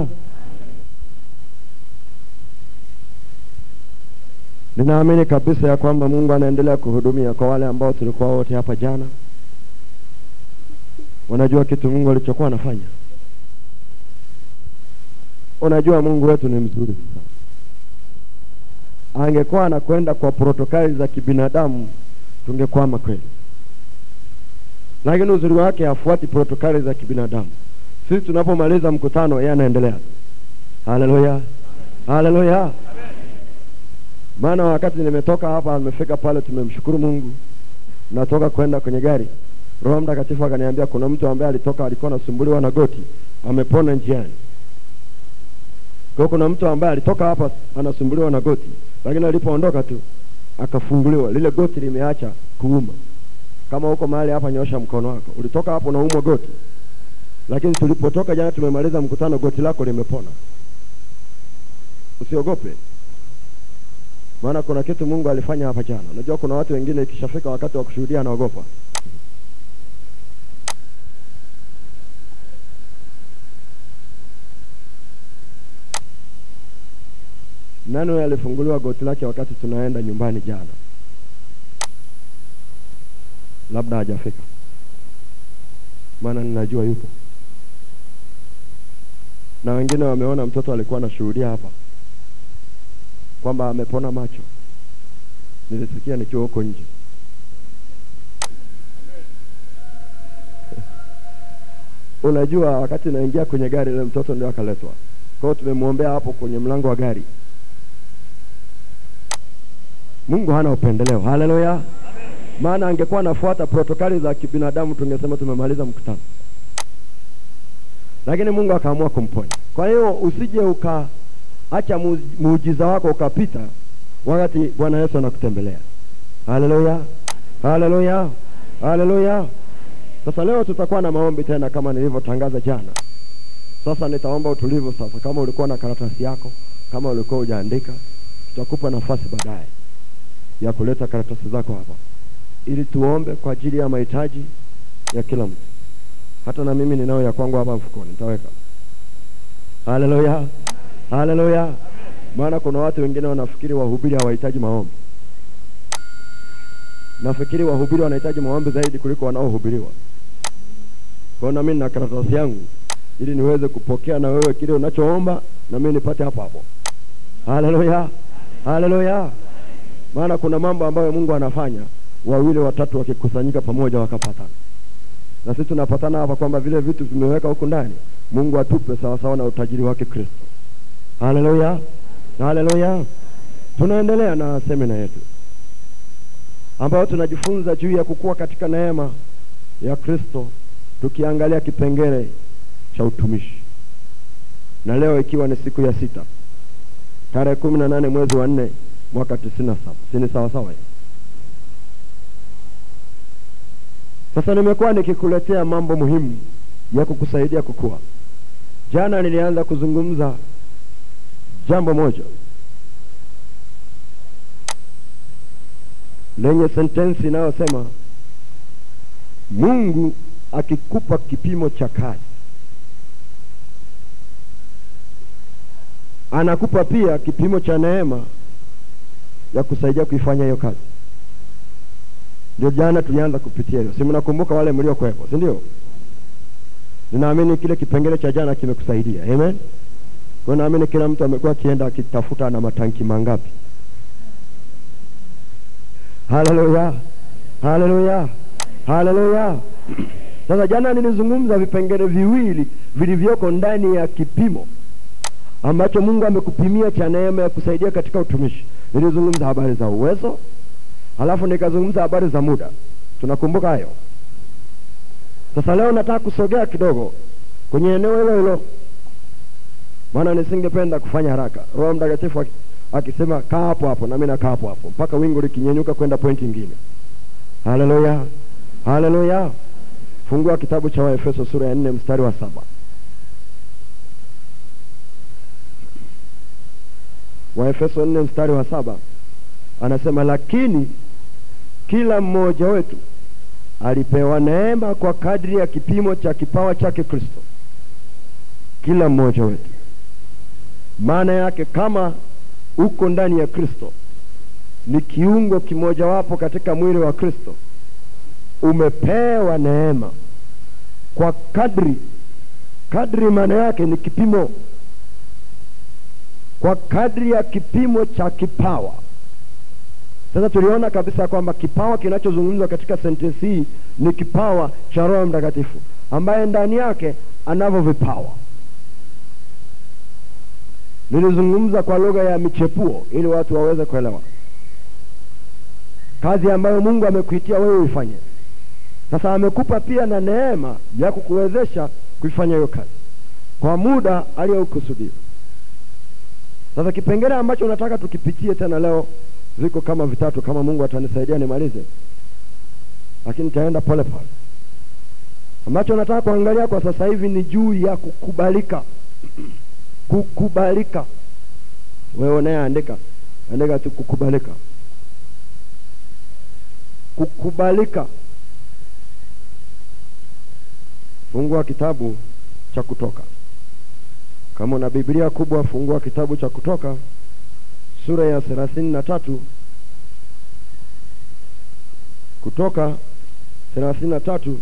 haleluya ninaamini kabisa ya kwamba mungu anaendelea kuhudumia kwa wale ambao tulikuwa wote hapa jana. Unajua kitu mungu alichokuwa anafanya. Unajua mungu wetu ni mzuri sana. Angekuwa anakwenda kwa protokali za kibinadamu tungekwama kweli. Lakini uzuri wake hafuati protokali za kibinadamu sisi tunapomaliza mkutano yeye anaendelea. Haleluya. Haleluya. Maana wakati nimetoka hapa nimefika pale tumemshukuru mungu. Natoka kwenda kwenye gari. Roho mtakatifu akaniambia kuna mtu ambaye alitoka alikuwa anasumbuliwa na goti amepona njiani. Kwa kuna mtu ambaye alitoka hapa anasumbuliwa na goti lakini alipoondoka tu akafunguliwa. Lile goti limeacha kuuma. Kama huko mahali hapa nyosha mkono wako. Ulitoka hapo unaumwa goti lakini tulipotoka jana tumemaliza mkutano goti lako limepona. Usiogope. Maana kuna kitu mungu alifanya hapa jana. Unajua kuna watu wengine ikishafika wakati wa kushuhudia anaogopa nani alifunguliwa goti lake wakati tunaenda nyumbani jana? Labda hajafika. Maana ninajua yupo na wengine wameona mtoto alikuwa anashuhudia hapa kwamba amepona macho. Nilisikia nikiwa huko nje. Unajua wakati naingia kwenye gari ile mtoto ndio akaletwa. Kwa hiyo tumemwombea hapo kwenye mlango wa gari. Mungu hana upendeleo. Haleluya! Maana angekuwa anafuata protokali za kibinadamu tungesema tumemaliza mkutano lakini mungu akaamua kumponya. Kwa hiyo usije ukaacha mu- muujiza wako ukapita wakati bwana yesu anakutembelea. Haleluya. Haleluya. Haleluya. Sasa leo tutakuwa na maombi tena kama nilivyotangaza jana. Sasa nitaomba utulivu sasa. Kama ulikuwa na karatasi yako kama ulikuwa hujaandika tutakupa nafasi baadaye ya kuleta karatasi zako hapa. Ili tuombe kwa ajili ya mahitaji ya kila mtu hata na mimi ninao ya kwangu hapa mfukoni nitaweka. Haleluya haleluya. Maana kuna watu wengine wanafikiri wahubiri hawahitaji maombi. Nafikiri wahubiri wanahitaji maombi zaidi kuliko wanaohubiriwa. Kwa na mimi karatasi yangu ili niweze kupokea na wewe kile unachoomba na mimi nipate hapo hapo. Haleluya haleluya. Maana kuna mambo ambayo mungu anafanya wawili watatu wakikusanyika pamoja wakapatana na sisi tunapatana hapa kwamba vile vitu vimeweka huku ndani mungu atupe sawasawa na utajiri wake kristo. Haleluya! Haleluya! Tunaendelea na semina yetu ambayo tunajifunza juu ya kukua katika neema ya kristo tukiangalia kipengele cha utumishi. Na leo ikiwa ni siku ya sita tarehe kumi na nane mwezi wa nne mwaka tisini na saba. Sini sawasawa hiyo sasa nimekuwa nikikuletea mambo muhimu ya kukusaidia kukua. Jana nilianza kuzungumza jambo moja. Lenye sentensi inayosema mungu akikupa kipimo cha kazi anakupa pia kipimo cha neema ya kusaidia kuifanya hiyo kazi ndio jana tulianza kupitia hiyo si mnakumbuka wale mliokuwepo si ndio? Ninaamini kile kipengele cha jana kimekusaidia. Amen. Kwa naamini kila mtu amekuwa akienda akitafuta na matanki mangapi. Haleluya. Haleluya. Haleluya. Sasa jana nilizungumza vipengele viwili vilivyoko ndani ya kipimo ambacho mungu amekupimia cha neema ya kusaidia katika utumishi. Nilizungumza habari za uwezo halafu nikazungumza habari za muda. Tunakumbuka hayo. Sasa leo nataka kusogea kidogo kwenye eneo hilo hilo. Maana nisingependa kufanya haraka. Roho mtakatifu akisema kaa hapo hapo nami nakaa hapo hapo mpaka wingu likinyenyuka kwenda pointi ingine haleluya! Haleluya! Fungua kitabu cha waefeso sura ya nne mstari wa saba. Waefeso nne mstari wa saba anasema lakini kila mmoja wetu alipewa neema kwa kadri ya kipimo cha kipawa chake kristo. Kila mmoja wetu. Maana yake kama uko ndani ya kristo ni kiungo kimojawapo katika mwili wa kristo umepewa neema kwa kadri kadri maana yake ni kipimo kwa kadri ya kipimo cha kipawa sasa tuliona kabisa kwamba kipawa kinachozungumzwa katika sentensi hii ni kipawa cha roho mtakatifu ambaye ndani yake anavyo vipawa. Nilizungumza kwa lugha ya michepuo ili watu waweze kuelewa. Kazi ambayo mungu amekuitia wewe uifanye. Sasa amekupa pia na neema ya kukuwezesha kuifanya hiyo kazi kwa muda aliyokusudia. Sasa kipengele ambacho nataka tukipitie tena leo viko kama vitatu kama mungu atanisaidia nimalize. Lakini taenda pole pole. Ambacho nataka kuangalia kwa sasa hivi ni juu ya kukubalika. Kukubalika. Wewe unayeandika andika tu kukubalika. Kukubalika. Fungua kitabu cha kutoka. Kama una biblia kubwa fungua kitabu cha kutoka sura ya thelathini na tatu. Kutoka thelathini na tatu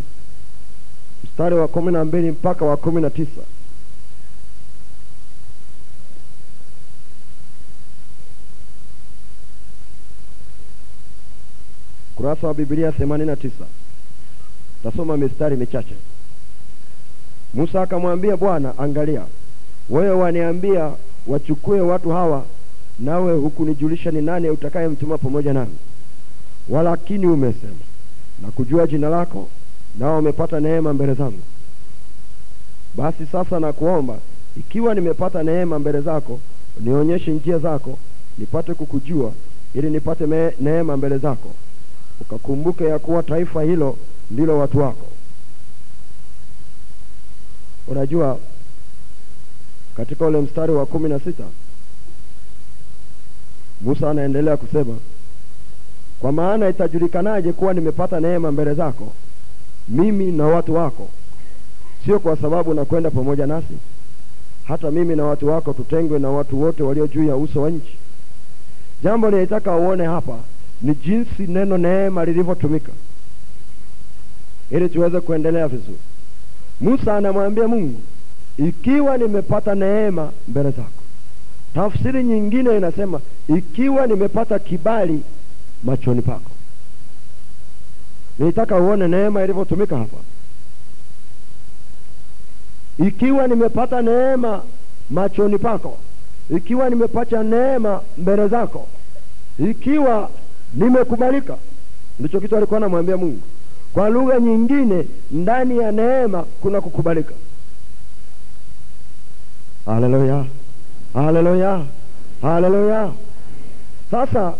mstari wa kumi na mbili mpaka wa kumi na tisa. Kurasa wa bibilia themanini na tisa. Tasoma mistari michache. Musa akamwambia bwana angalia. Wewe waniambia wachukue watu hawa nawe hukunijulisha ni nani utakayemtuma pamoja nami. Walakini umesema na kujua jina lako nao umepata neema mbele zangu. Basi sasa nakuomba ikiwa nimepata neema mbele zako nionyeshe njia zako nipate kukujua ili nipate neema mbele zako. Ukakumbuke ya kuwa taifa hilo ndilo watu wako. Unajua katika ule mstari wa kumi na sita musa anaendelea kusema kwa maana itajulikanaje kuwa nimepata neema mbele zako mimi na watu wako? Sio kwa sababu nakwenda pamoja nasi hata mimi na watu wako tutengwe na watu wote walio juu ya uso wa nchi. Jambo nilitaka uone hapa ni jinsi neno neema lilivyotumika ili tuweze kuendelea vizuri. Musa anamwambia mungu ikiwa nimepata neema mbele zako tafsiri nyingine inasema ikiwa nimepata kibali machoni pako. Nitaka uone neema ilivyotumika hapa. Ikiwa nimepata neema machoni pako ikiwa nimepata neema mbele zako ikiwa nimekubalika ndicho kitu alikuwa anamwambia mungu. Kwa lugha nyingine ndani ya neema kuna kukubalika. Haleluya haleluya haleluya sasa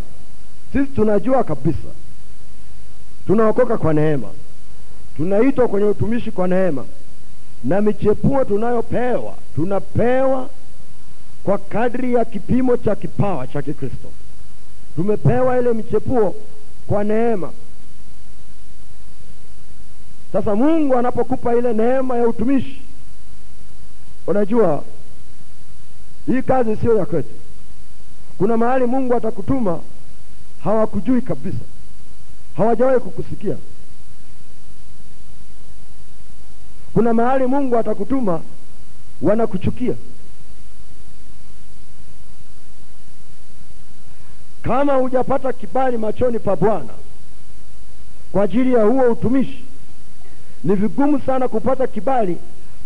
sisi tunajua kabisa. Tunaokoka kwa neema. Tunaitwa kwenye utumishi kwa neema. Na michepuo tunayopewa tunapewa kwa kadri ya kipimo cha kipawa cha kikristo. Tumepewa ile michepuo kwa neema. Sasa mungu anapokupa ile neema ya utumishi unajua hii kazi sio ya kwetu. Kuna mahali mungu atakutuma hawakujui kabisa. Hawajawahi kukusikia. Kuna mahali mungu atakutuma wanakuchukia. Kama hujapata kibali machoni pa bwana kwa ajili ya huo utumishi ni vigumu sana kupata kibali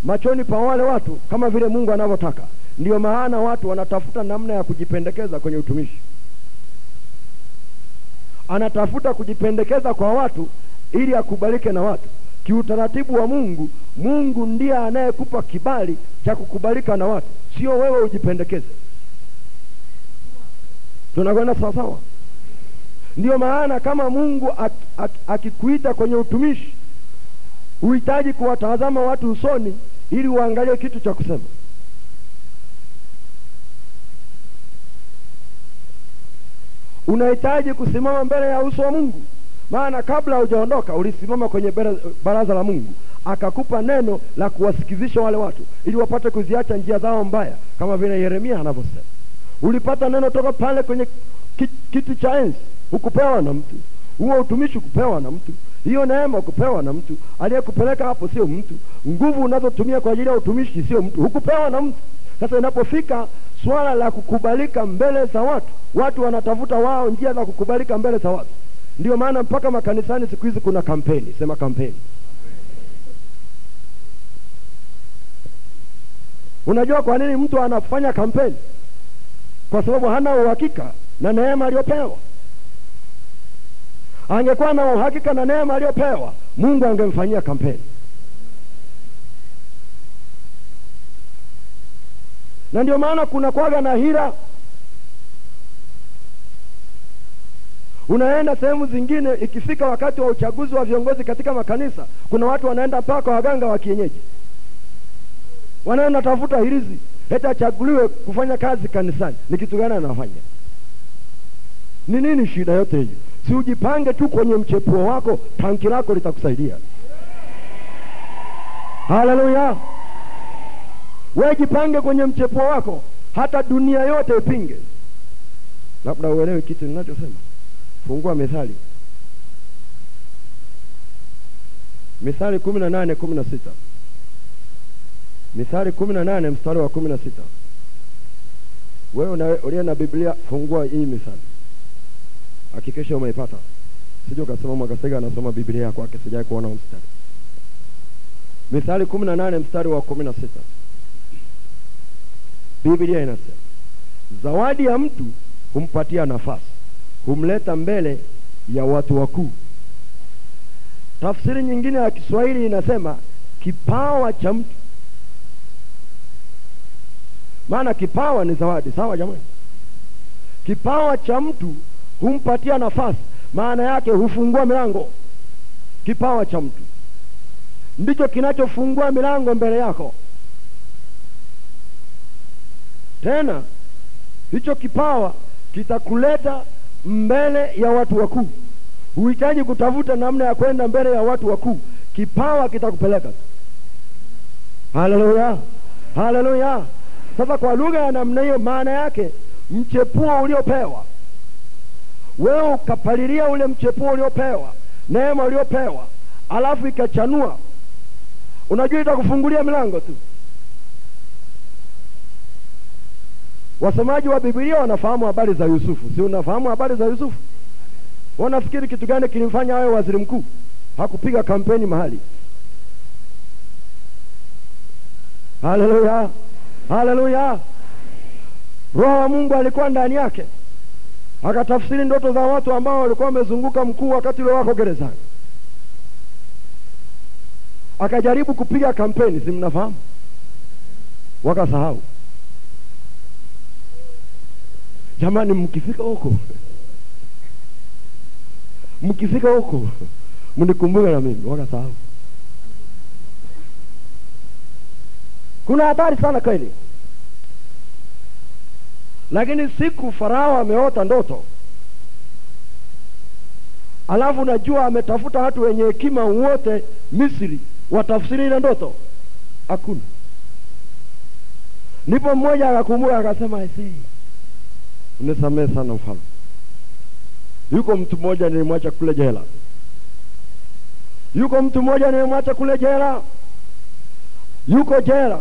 machoni pa wale watu kama vile mungu anavyotaka ndiyo maana watu wanatafuta namna ya kujipendekeza kwenye utumishi. Anatafuta kujipendekeza kwa watu ili akubalike na watu. Kiutaratibu wa mungu mungu ndiye anayekupa kibali cha kukubalika na watu. Sio wewe ujipendekeze. Tunakwenda sawasawa ndiyo maana kama mungu ak, ak, akikuita kwenye utumishi huhitaji kuwatazama watu usoni ili uangalie kitu cha kusema unahitaji kusimama mbele ya uso wa mungu maana kabla hujaondoka ulisimama kwenye baraza la mungu akakupa neno la kuwasikizisha wale watu ili wapate kuziacha njia zao mbaya, kama vile Yeremia anavyosema. Ulipata neno toka pale kwenye ki- kiti cha enzi, hukupewa na mtu. Huo utumishi kupewa na mtu, hiyo neema kupewa na mtu. Aliyekupeleka hapo sio mtu. Nguvu unazotumia kwa ajili ya utumishi sio mtu, hukupewa na mtu. Sasa inapofika swala la kukubalika mbele za watu, watu wanatafuta wao njia za kukubalika mbele za watu. Ndio maana mpaka makanisani siku hizi kuna kampeni, sema kampeni. Unajua kwa nini mtu anafanya kampeni? Kwa sababu hana uhakika na neema aliyopewa. Angekuwa na uhakika na neema aliyopewa, Mungu angemfanyia kampeni. Na ndio maana kuna kwaga na hira Unaenda sehemu zingine, ikifika wakati wa uchaguzi wa viongozi katika makanisa, kuna watu wanaenda mpaka waganga wa kienyeji, wanaenda tafuta hirizi eti achaguliwe kufanya kazi kanisani. Ni kitu gani anafanya? Ni nini shida yote hiyo? Si ujipange tu kwenye mchepuo wako, tanki lako litakusaidia. Haleluya! We jipange kwenye mchepuo wako, hata dunia yote ipinge. Labda uelewe kitu ninachosema. Fungua Mithali, Mithali kumi na nane kumi na sita Mithali kumi na nane mstari wa kumi na sita Wewe uliye na Biblia fungua hii Mithali, hakikisha umeipata, sija ukasema Mwakasega anasoma Biblia kwake, sijai kuona mstari. Mithali kumi na nane mstari wa kumi na sita Biblia inasema zawadi ya mtu humpatia nafasi, humleta mbele ya watu wakuu. Tafsiri nyingine ya Kiswahili inasema kipawa cha mtu maana kipawa ni zawadi, sawa jamani? Kipawa cha mtu humpatia nafasi, maana yake hufungua milango. Kipawa cha mtu ndicho kinachofungua milango mbele yako. Tena hicho kipawa kitakuleta mbele ya watu wakuu. Huhitaji kutafuta namna ya kwenda mbele ya watu wakuu, kipawa kitakupeleka. Haleluya, haleluya. Sasa kwa lugha ya namna hiyo, maana yake mchepuo uliopewa wewe, ukapalilia ule mchepuo uliopewa, neema uliopewa, alafu ikachanua, unajua itakufungulia milango tu. Wasomaji wa Biblia wanafahamu habari za Yusufu, si unafahamu habari za Yusufu? Wanafikiri kitu gani kilimfanya awe waziri mkuu? Hakupiga kampeni mahali. Haleluya! Haleluya! Roho wa Mungu alikuwa ndani yake, akatafsiri ndoto za watu ambao walikuwa wamezunguka mkuu wakati ule wako gerezani, akajaribu kupiga kampeni, si mnafahamu? Wakasahau. Jamani, mkifika huko, mkifika huko mnikumbuke na mimi. Wakasahau. Kuna hatari sana kweli. Lakini siku Farao ameota ndoto, alafu najua ametafuta watu wenye hekima wote Misri watafsiri ile ndoto, hakuna. Ndipo mmoja akakumbuka akasema, aisee, unisamehe sana mfalme, yuko mtu mmoja nilimwacha kule jela, yuko mtu mmoja nilimwacha kule jela, yuko jela.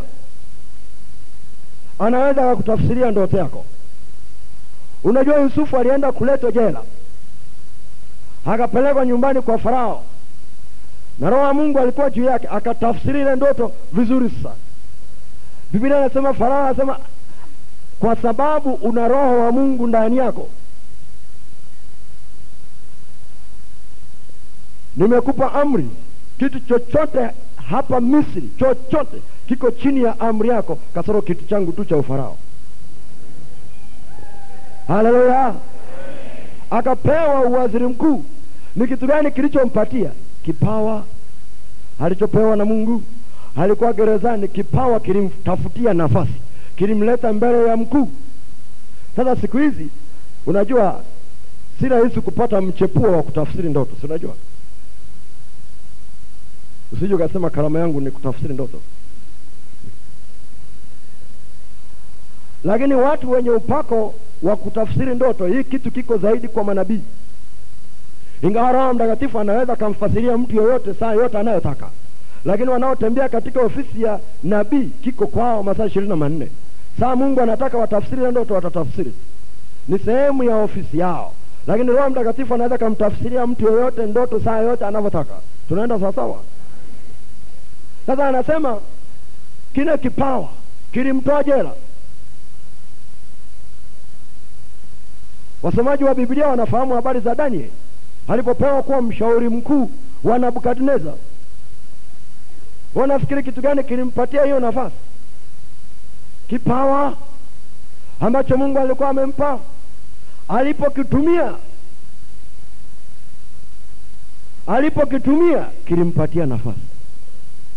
Anaweza akakutafsiria ndoto yako. Unajua Yusufu alienda kuletwa jela, akapelekwa nyumbani kwa Farao, na roho ya Mungu alikuwa juu yake, akatafsiri ile ndoto vizuri sana. Biblia inasema, Farao anasema kwa sababu una roho wa Mungu ndani yako, nimekupa amri, kitu chochote hapa Misri, chochote kiko chini ya amri yako, kasoro kitu changu tu cha ufarao. Haleluya! Akapewa uwaziri mkuu. Ni kitu gani kilichompatia? Kipawa alichopewa na Mungu. Alikuwa gerezani, kipawa kilimtafutia nafasi, kilimleta mbele ya mkuu. Sasa siku hizi, unajua si rahisi kupata mchepuo wa kutafsiri ndoto, si unajua Usije ukasema karama yangu ni kutafsiri ndoto. Lakini watu wenye upako wa kutafsiri ndoto, hii kitu kiko zaidi kwa manabii. Ingawa Roho Mtakatifu anaweza akamfasiria mtu yoyote saa yote anayotaka, lakini wanaotembea katika ofisi ya nabii kiko kwao masaa ishirini na manne. Saa Mungu anataka watafsiri ndoto, watatafsiri, ni sehemu ya ofisi yao, lakini Roho Mtakatifu anaweza kumtafsiria mtu yoyote ndoto saa yoyote anavyotaka. Tunaenda sawasawa? Sasa anasema kile kipawa kilimtoa jela. Wasomaji wa Biblia wanafahamu habari za Daniel alipopewa kuwa mshauri mkuu wa nabukadnezar Wanafikiri kitu gani kilimpatia hiyo nafasi? Kipawa ambacho Mungu alikuwa amempa, alipokitumia alipokitumia kilimpatia nafasi.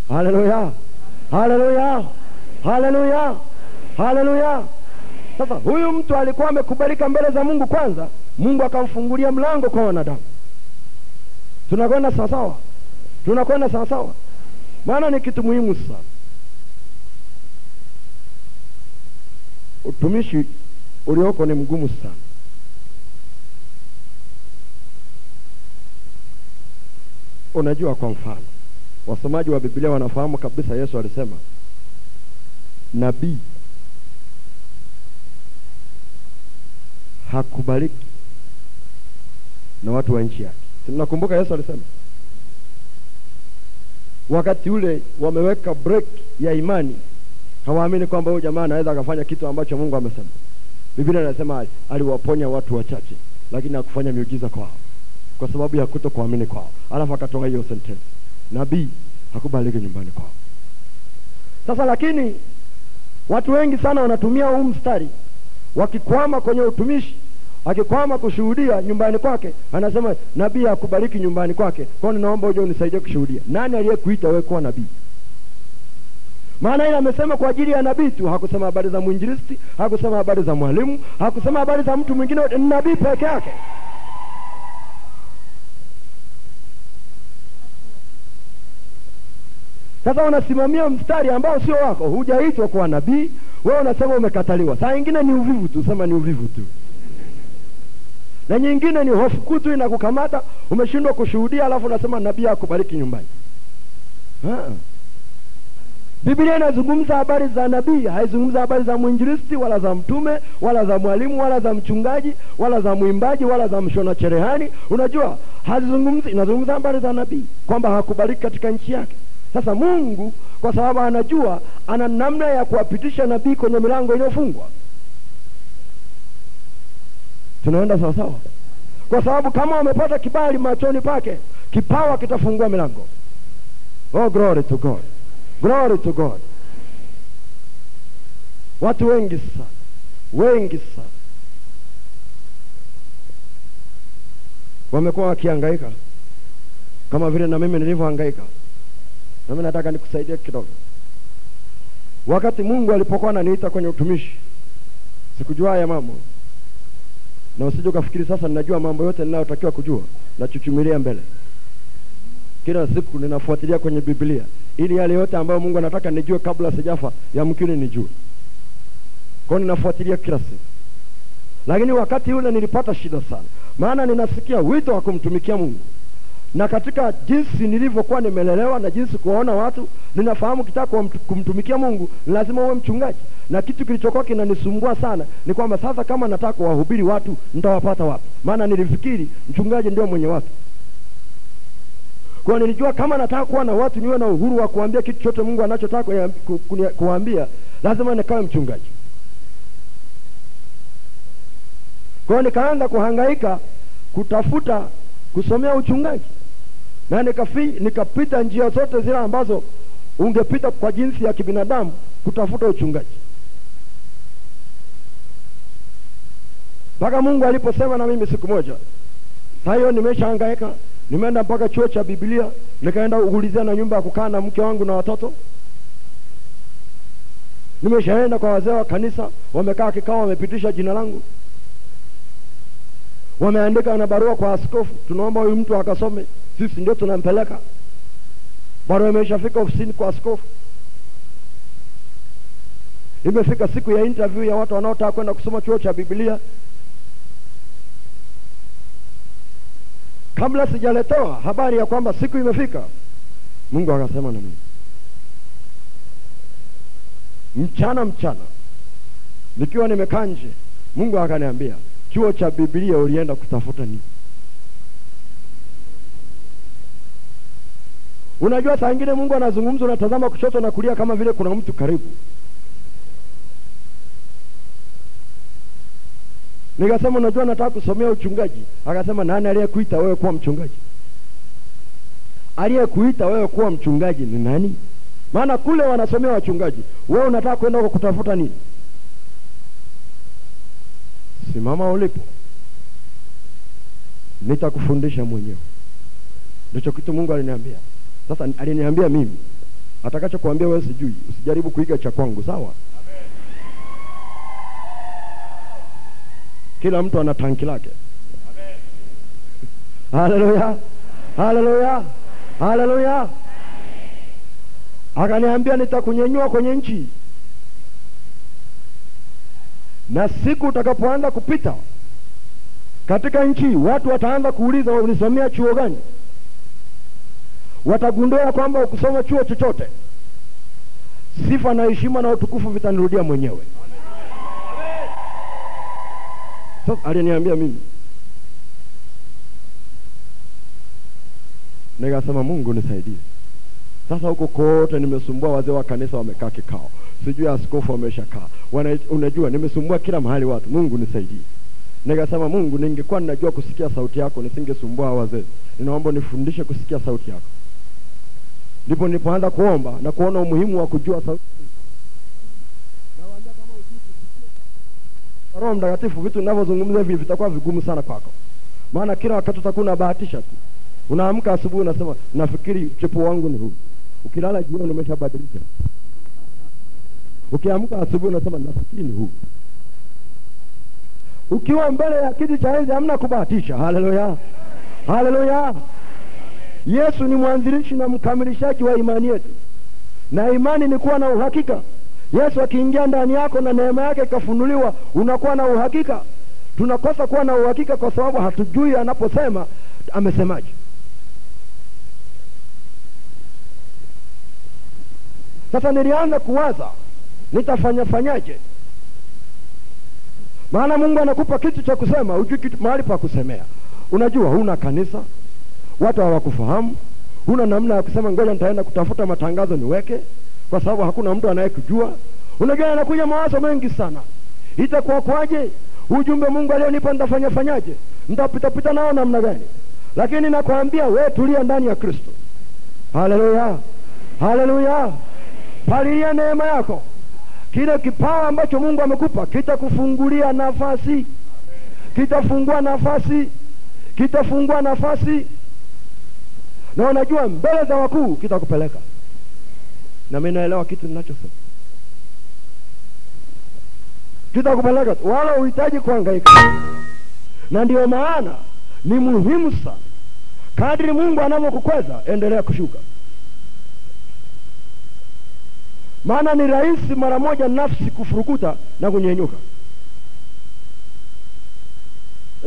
Haleluya, haleluya, haleluya, haleluya. Sasa huyu mtu alikuwa amekubalika mbele za Mungu kwanza, Mungu akamfungulia mlango kwa wanadamu. Tunakwenda sawasawa, tunakwenda sawasawa, maana ni kitu muhimu sana. Utumishi ulioko ni mgumu sana. Unajua, kwa mfano, wasomaji wa Biblia wanafahamu kabisa, Yesu alisema nabii hakubaliki na watu wa nchi yake. Si Yesu alisema wakati ule wameweka break ya imani, hawaamini kwamba huyu jamaa anaweza akafanya kitu ambacho Mungu amesema. Biblia inasema aliwaponya watu wachache, lakini akufanya miujiza kwao kwa sababu ya kuto kuamini kwao. Alafu akatoa hiyo sentence, nabii hakubaliki nyumbani kwao. Sasa lakini watu wengi sana wanatumia huu mstari wakikwama kwenye utumishi, akikwama kushuhudia nyumbani kwake, anasema nabii hakubariki nyumbani kwake. Kwa hiyo ninaomba uje unisaidie kushuhudia. Nani aliyekuita wewe kuwa nabii? Maana ile amesema kwa ajili ya nabii tu, hakusema habari za mwinjilisti, hakusema habari za mwalimu, hakusema habari za mtu mwingine. Ni nabii peke yake. Sasa unasimamia mstari ambao sio wako, hujaitwa kuwa nabii, wewe unasema umekataliwa. Saa nyingine ni uvivu tu, sema ni uvivu tu, na nyingine ni hofu kuu tu inakukamata, umeshindwa kushuhudia, alafu unasema nabii akubariki nyumbani. Biblia inazungumza habari za nabii, haizungumza habari za mwinjilisti wala za mtume wala za mwalimu wala za mchungaji wala za mwimbaji wala za mshona cherehani. Unajua, hazizungumzi, inazungumza habari za nabii kwamba hakubariki katika nchi yake. Sasa Mungu kwa sababu anajua ana namna ya kuwapitisha nabii kwenye milango iliyofungwa. Tunaenda sawa sawa, kwa sababu kama wamepata kibali machoni pake, kipawa kitafungua milango. Oh, glory to God, glory to God. Watu wengi sana, wengi sana wamekuwa wakihangaika kama vile na mimi nilivyohangaika nami nataka nikusaidie kidogo. Wakati Mungu alipokuwa ananiita kwenye utumishi, sikujua haya mambo, na usije ukafikiri sasa ninajua mambo yote ninayotakiwa kujua. Nachuchumilia mbele, kila siku ninafuatilia kwenye Biblia ili yale yote ambayo Mungu anataka nijue kabla sijafa, yamkini nijue. Kwa ninafuatilia kila siku, lakini wakati ule nilipata shida sana, maana ninasikia wito wa kumtumikia Mungu na katika jinsi nilivyokuwa nimelelewa na jinsi kuwaona watu, ninafahamu kitaka kumtumikia Mungu lazima uwe mchungaji, na kitu kilichokuwa kinanisumbua sana ni kwamba sasa, kama nataka kuwahubiri watu nitawapata wapi? Maana nilifikiri mchungaji ndio mwenye watu. Kwa nilijua kama nataka kuwa na watu, niwe na uhuru wa kuambia kitu chote Mungu anachotaka kuambia lazima nikawe mchungaji. Kwa nikaanza kuhangaika kutafuta kusomea uchungaji na nikafi, nikapita njia zote zile ambazo ungepita kwa jinsi ya kibinadamu kutafuta uchungaji, mpaka Mungu aliposema na mimi siku moja. Saa hiyo nimeshahangaika, nimeenda mpaka chuo cha Biblia, nikaenda kuulizia na nyumba ya kukaa na mke wangu na watoto. Nimeshaenda kwa wazee wa kanisa, wamekaa kikao, wamepitisha jina langu wameandika na barua kwa askofu, tunaomba huyu mtu akasome, sisi ndio tunampeleka. barua imeshafika ofisini kwa askofu imefika siku ya interview ya watu wanaotaka kwenda kusoma chuo cha biblia kabla sijaletewa habari ya kwamba siku imefika. Mungu akasema na mimi. Mchana mchana. Nikiwa nimekaa nje mungu akaniambia chuo cha biblia ulienda kutafuta nini? Unajua saa ingine mungu anazungumza unatazama kushoto na kulia kama vile kuna mtu karibu nikasema unajua nataka kusomea uchungaji. Akasema nani aliyekuita wewe kuwa mchungaji? Aliyekuita wewe kuwa mchungaji ni nani? Maana kule wanasomea wachungaji. Wewe unataka kwenda huko kutafuta nini? Simama ulipo. Nitakufundisha mwenyewe. Ndicho kitu mungu aliniambia. Sasa aliniambia mimi. Atakachokuambia wewe sijui. Usijaribu kuiga cha kwangu sawa kila mtu ana tanki lake. Haleluya. Haleluya. Haleluya. Akaniambia nitakunyenyua kwenye nchi. Na siku utakapoanza kupita katika nchi watu wataanza kuuliza ulisomea chuo gani? Watagundua kwamba ukusoma chuo chochote. Sifa na heshima na utukufu vitanirudia mwenyewe sasa aliniambia mimi. Nikasema mungu nisaidie. Sasa huko kote nimesumbua wazee wa kanisa wamekaa kikao. Sijui askofu wameshakaa. Unajua nimesumbua kila mahali watu. Mungu nisaidie. Nikasema mungu ningekuwa ninajua kusikia sauti yako nisingesumbua wazee. Ninaomba nifundishe kusikia sauti yako. Ndipo nilipoanza kuomba na kuona umuhimu wa kujua sauti roho mtakatifu vitu ninavyozungumza hivi vitakuwa vigumu sana kwako. Maana kila wakati utakuwa unabahatisha tu. Unaamka asubuhi unasema nafikiri chepo wangu ni huu. Ukilala jioni umeshabadilika. Ukiamka asubuhi unasema nafikiri ni huu. Ukiwa mbele ya kiti cha enzi hamna kubahatisha. Haleluya! Haleluya! Yesu ni mwanzilishi na mkamilishaji wa imani yetu. Na imani ni kuwa na uhakika yesu akiingia ndani yako na neema yake ikafunuliwa unakuwa na uhakika. Tunakosa kuwa na uhakika kwa sababu hatujui anaposema amesemaje. Sasa nilianza kuwaza nitafanyafanyaje maana mungu anakupa kitu cha kusema hujui kitu mahali pa kusemea. Unajua huna kanisa watu hawakufahamu huna namna ya kusema ngoja nitaenda kutafuta matangazo niweke kwa sababu hakuna mtu anayekujua. Unajua anakuja mawazo mengi sana. Itakuwa kwaje? Ujumbe mungu alionipa nitafanya fanyaje? Nao namna gani? Lakini nakwambia we tulia ndani ya kristo. Haleluya! Haleluya! Palilia neema yako. Kile kipawa ambacho mungu amekupa kitakufungulia nafasi. Kitafungua nafasi. Kitafungua nafasi. Na unajua mbele za wakuu kitakupeleka na mi naelewa kitu ninachosema. Kitakupeleka tu wala uhitaji kuhangaika. Na ndio maana ni muhimu sana kadri mungu anavyokukweza endelea kushuka. Maana ni rahisi mara moja nafsi kufurukuta na kunyenyuka.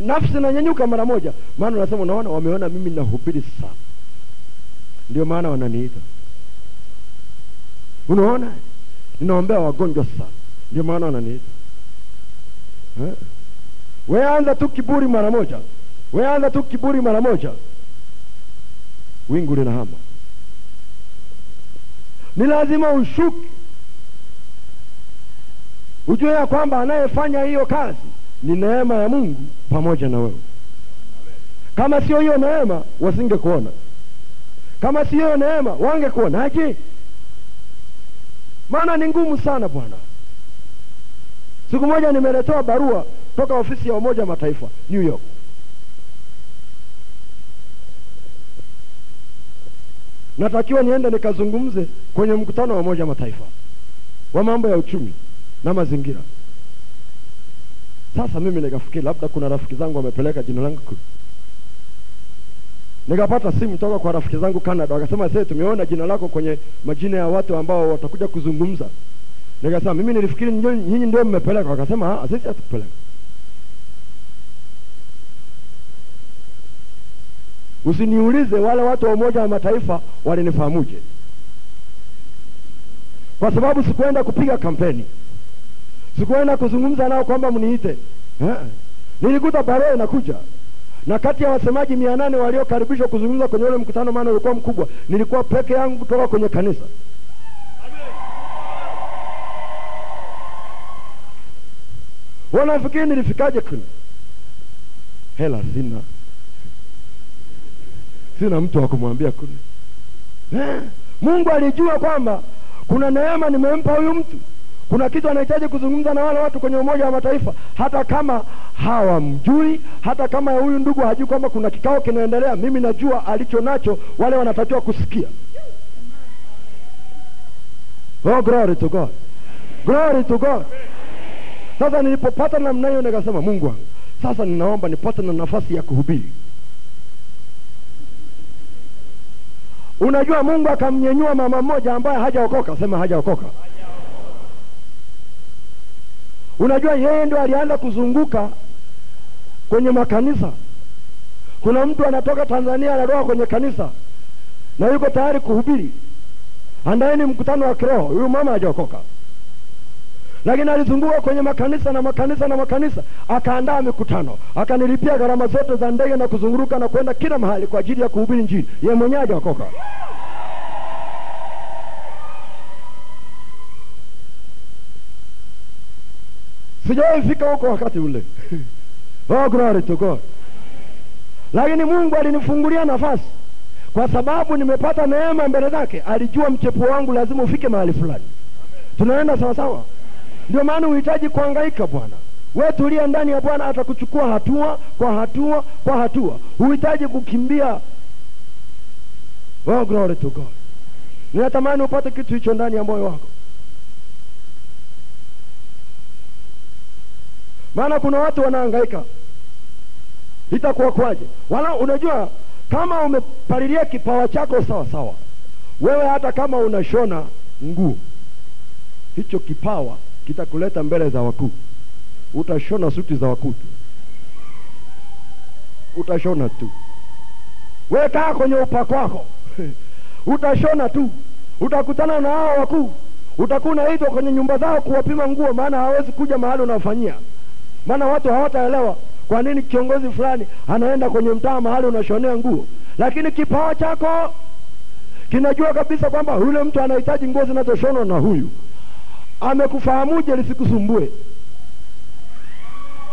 Nafsi inanyenyuka mara moja maana unasema unaona wameona mimi nahubiri sana. Ndio maana wananiita unaona? Ninaombea wagonjwa sana. Ndio maana wananiita. Eh? weanza tu kiburi mara moja. Weanza tu kiburi mara moja. Wingu linahama ni lazima ushuke. Ujue ya kwamba anayefanya hiyo kazi ni neema ya mungu pamoja na wewe. Kama sio hiyo neema wasingekuona. Kama sio hiyo neema wangekuonaje maana ni ngumu sana bwana. Siku moja nimeletewa barua toka ofisi ya umoja mataifa new york. Natakiwa niende nikazungumze kwenye mkutano wa umoja mataifa wa mambo ya uchumi na mazingira. Sasa mimi nikafikiri labda kuna rafiki zangu wamepeleka jina langu nikapata simu toka kwa rafiki zangu Canada, wakasema sasa, tumeona jina lako kwenye majina ya watu ambao watakuja kuzungumza. Nikasema mimi nilifikiri nyinyi ndio mmepeleka. Wakasema "Ah, sisi hatukupeleka. Usiniulize wale watu wa Umoja wa Mataifa walinifahamuje, kwa sababu sikuenda kupiga kampeni, sikuenda kuzungumza nao kwamba mniite. Eh, nilikuta barua inakuja na kati ya wasemaji mia nane waliokaribishwa kuzungumza kwenye ule mkutano, maana ulikuwa mkubwa, nilikuwa peke yangu kutoka kwenye kanisa. Wanafikiri nilifikaje kule? Hela sina, sina mtu wa kumwambia kule. Eh, Mungu alijua kwamba kuna neema nimempa huyu mtu, kuna kitu anahitaji kuzungumza na wale watu kwenye Umoja wa Mataifa, hata kama hawamjui, hata kama huyu ndugu hajui kwamba kuna kikao kinaendelea. Mimi najua alicho nacho, wale wanatakiwa kusikia. Oh, glory to God, glory to God. Sasa nilipopata namna hiyo, nikasema Mungu wangu, sasa ninaomba nipate na nafasi ya kuhubiri. Unajua, Mungu akamnyenyua mama mmoja ambaye hajaokoka, sema hajaokoka. Unajua, yeye ndio alianza kuzunguka kwenye makanisa. Kuna mtu anatoka Tanzania anatoka kwenye kanisa na yuko tayari kuhubiri, andaeni mkutano wa kiroho. Huyu mama hajaokoka, lakini alizunguka kwenye makanisa na makanisa na makanisa, akaandaa mikutano, akanilipia gharama zote za ndege na kuzunguruka na kwenda kila mahali kwa ajili ya kuhubiri Injili. Yeye mwenyewe hajaokoka. Sijawahi fika huko wakati ule. Oh, glory to God. Lakini Mungu alinifungulia nafasi kwa sababu nimepata neema mbele zake. Alijua mchepuo wangu lazima ufike mahali fulani. Tunaenda sawasawa? sawa. Ndio maana uhitaji kuhangaika bwana. Wewe tulia ndani ya Bwana, atakuchukua hatua kwa hatua kwa hatua. Huhitaji kukimbia. Oh, glory to God. Ninatamani upate kitu hicho ndani ya moyo wako. Maana kuna watu wanahangaika, itakuwa kwaje? Wala unajua kama umepalilia kipawa chako sawa sawa, wewe hata kama unashona nguo, hicho kipawa kitakuleta mbele za wakuu. Utashona suti za wakuu utashona tu. Wewe kaa kwenye upako wako utashona tu, utakutana na hao wakuu, utakuwa unaitwa kwenye nyumba zao kuwapima nguo, maana hawezi kuja mahali unafanyia maana watu hawataelewa kwa nini kiongozi fulani anaenda kwenye mtaa mahali unashonea nguo, lakini kipawa chako kinajua kabisa kwamba yule mtu anahitaji nguo zinazoshonwa na huyu. Amekufahamuje lisikusumbue?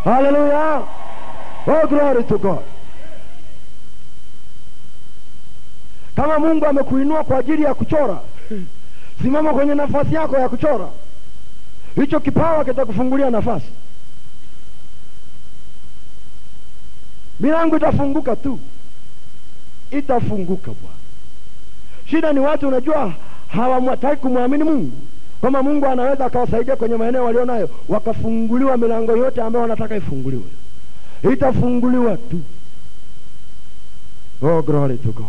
Haleluya! Oh, glory to God. Kama Mungu amekuinua kwa ajili ya kuchora, simama kwenye nafasi yako ya kuchora. Hicho kipawa kitakufungulia nafasi. Milango itafunguka tu, itafunguka bwana. Shida ni watu, unajua, hawataki kumwamini Mungu kwamba Mungu anaweza akawasaidia kwenye maeneo walio nayo, wakafunguliwa milango yote ambayo wanataka ifunguliwe. Itafunguliwa tu. Oh, glory to God,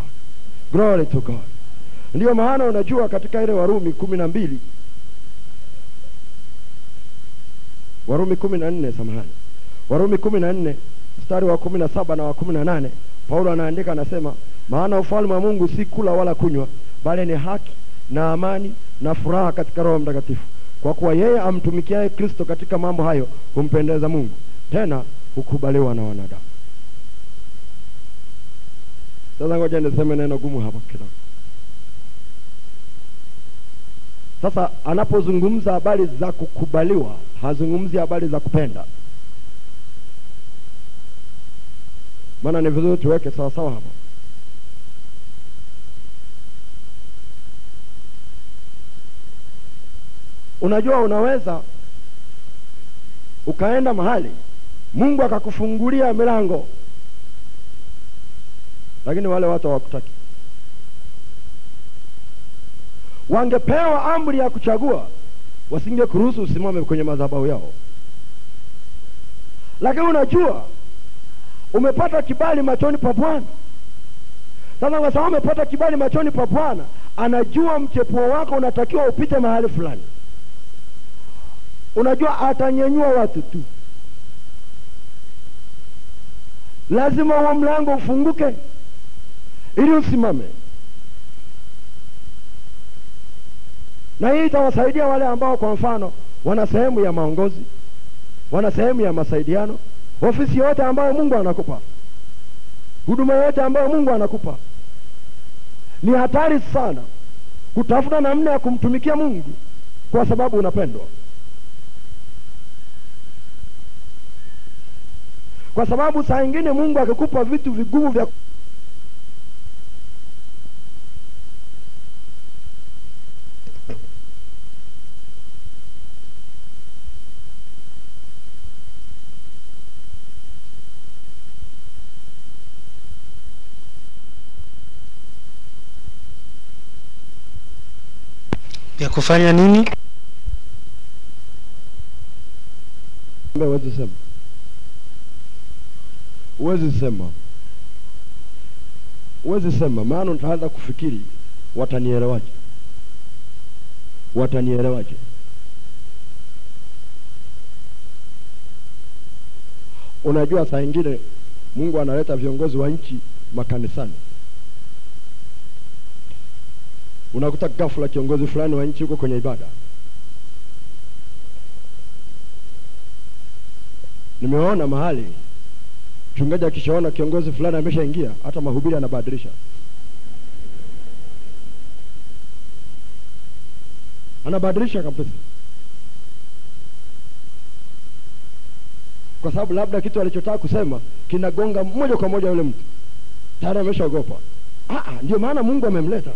glory to God. Ndiyo maana unajua katika ile Warumi kumi na mbili Warumi kumi na nne samahani, Warumi kumi na nne mstari wa kumi na saba na wa kumi na nane Paulo anaandika anasema, maana ufalme wa Mungu si kula wala kunywa, bali ni haki na amani na furaha katika Roho Mtakatifu, kwa kuwa yeye amtumikiaye Kristo katika mambo hayo humpendeza Mungu, tena hukubaliwa na wanadamu. Sasa ngoja niseme neno gumu hapa kidogo. Sasa anapozungumza habari za kukubaliwa, hazungumzi habari za kupenda maana ni vizuri tuweke sawasawa sawa hapa. Unajua, unaweza ukaenda mahali Mungu akakufungulia milango, lakini wale watu hawakutaki. Wangepewa amri ya kuchagua, wasinge kuruhusu usimame kwenye madhabahu yao, lakini unajua umepata kibali machoni pa Bwana, Sasa kwa sababu umepata kibali machoni pa Bwana, anajua mchepuo wako unatakiwa upite mahali fulani. Unajua atanyenyua watu tu, lazima huo mlango ufunguke ili usimame, na hii itawasaidia wale ambao kwa mfano wana sehemu ya maongozi, wana sehemu ya masaidiano, ofisi yote ambayo Mungu anakupa, huduma yote ambayo Mungu anakupa. Ni hatari sana kutafuta namna ya kumtumikia Mungu kwa sababu unapendwa, kwa sababu saa ingine Mungu akikupa vitu vigumu vya vya kufanya nini? Huwezi sema, huwezi sema, huwezi sema, maana utaanza kufikiri watanielewaje, watanielewaje. Unajua, saa ingine Mungu analeta viongozi wa nchi makanisani. Unakuta ghafla kiongozi fulani wa nchi huko kwenye ibada. Nimeona mahali mchungaji akishaona kiongozi fulani ameshaingia, hata mahubiri anabadilisha, anabadilisha kabisa, kwa sababu labda kitu alichotaka kusema kinagonga moja kwa moja yule mtu, tayari ameshaogopa. Ah, ndio maana Mungu amemleta,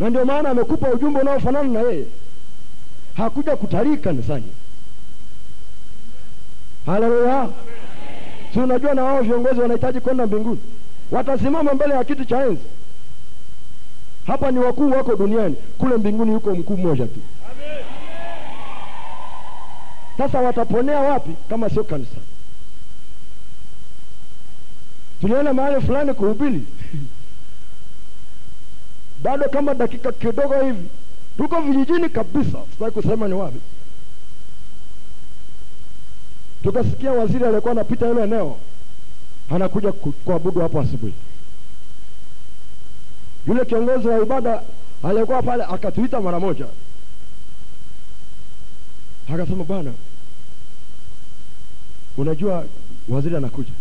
na ndio maana amekupa ujumbe unaofanana na yeye. Hakuja kutalii kanisani. Haleluya! Si unajua na wao viongozi wanahitaji kwenda mbinguni, watasimama mbele ya kitu cha enzi. Hapa ni wakuu wako duniani, kule mbinguni yuko mkuu mmoja tu. Sasa wataponea wapi kama sio kanisa? Tulienda mahali fulani kuhubiri bado kama dakika kidogo hivi, tuko vijijini kabisa, sitaki kusema ni wapi. Tukasikia waziri aliyekuwa anapita hilo eneo anakuja kuabudu hapo asubuhi. Yule kiongozi wa ibada aliyekuwa pale akatuita mara moja, akasema, bwana, unajua waziri anakuja.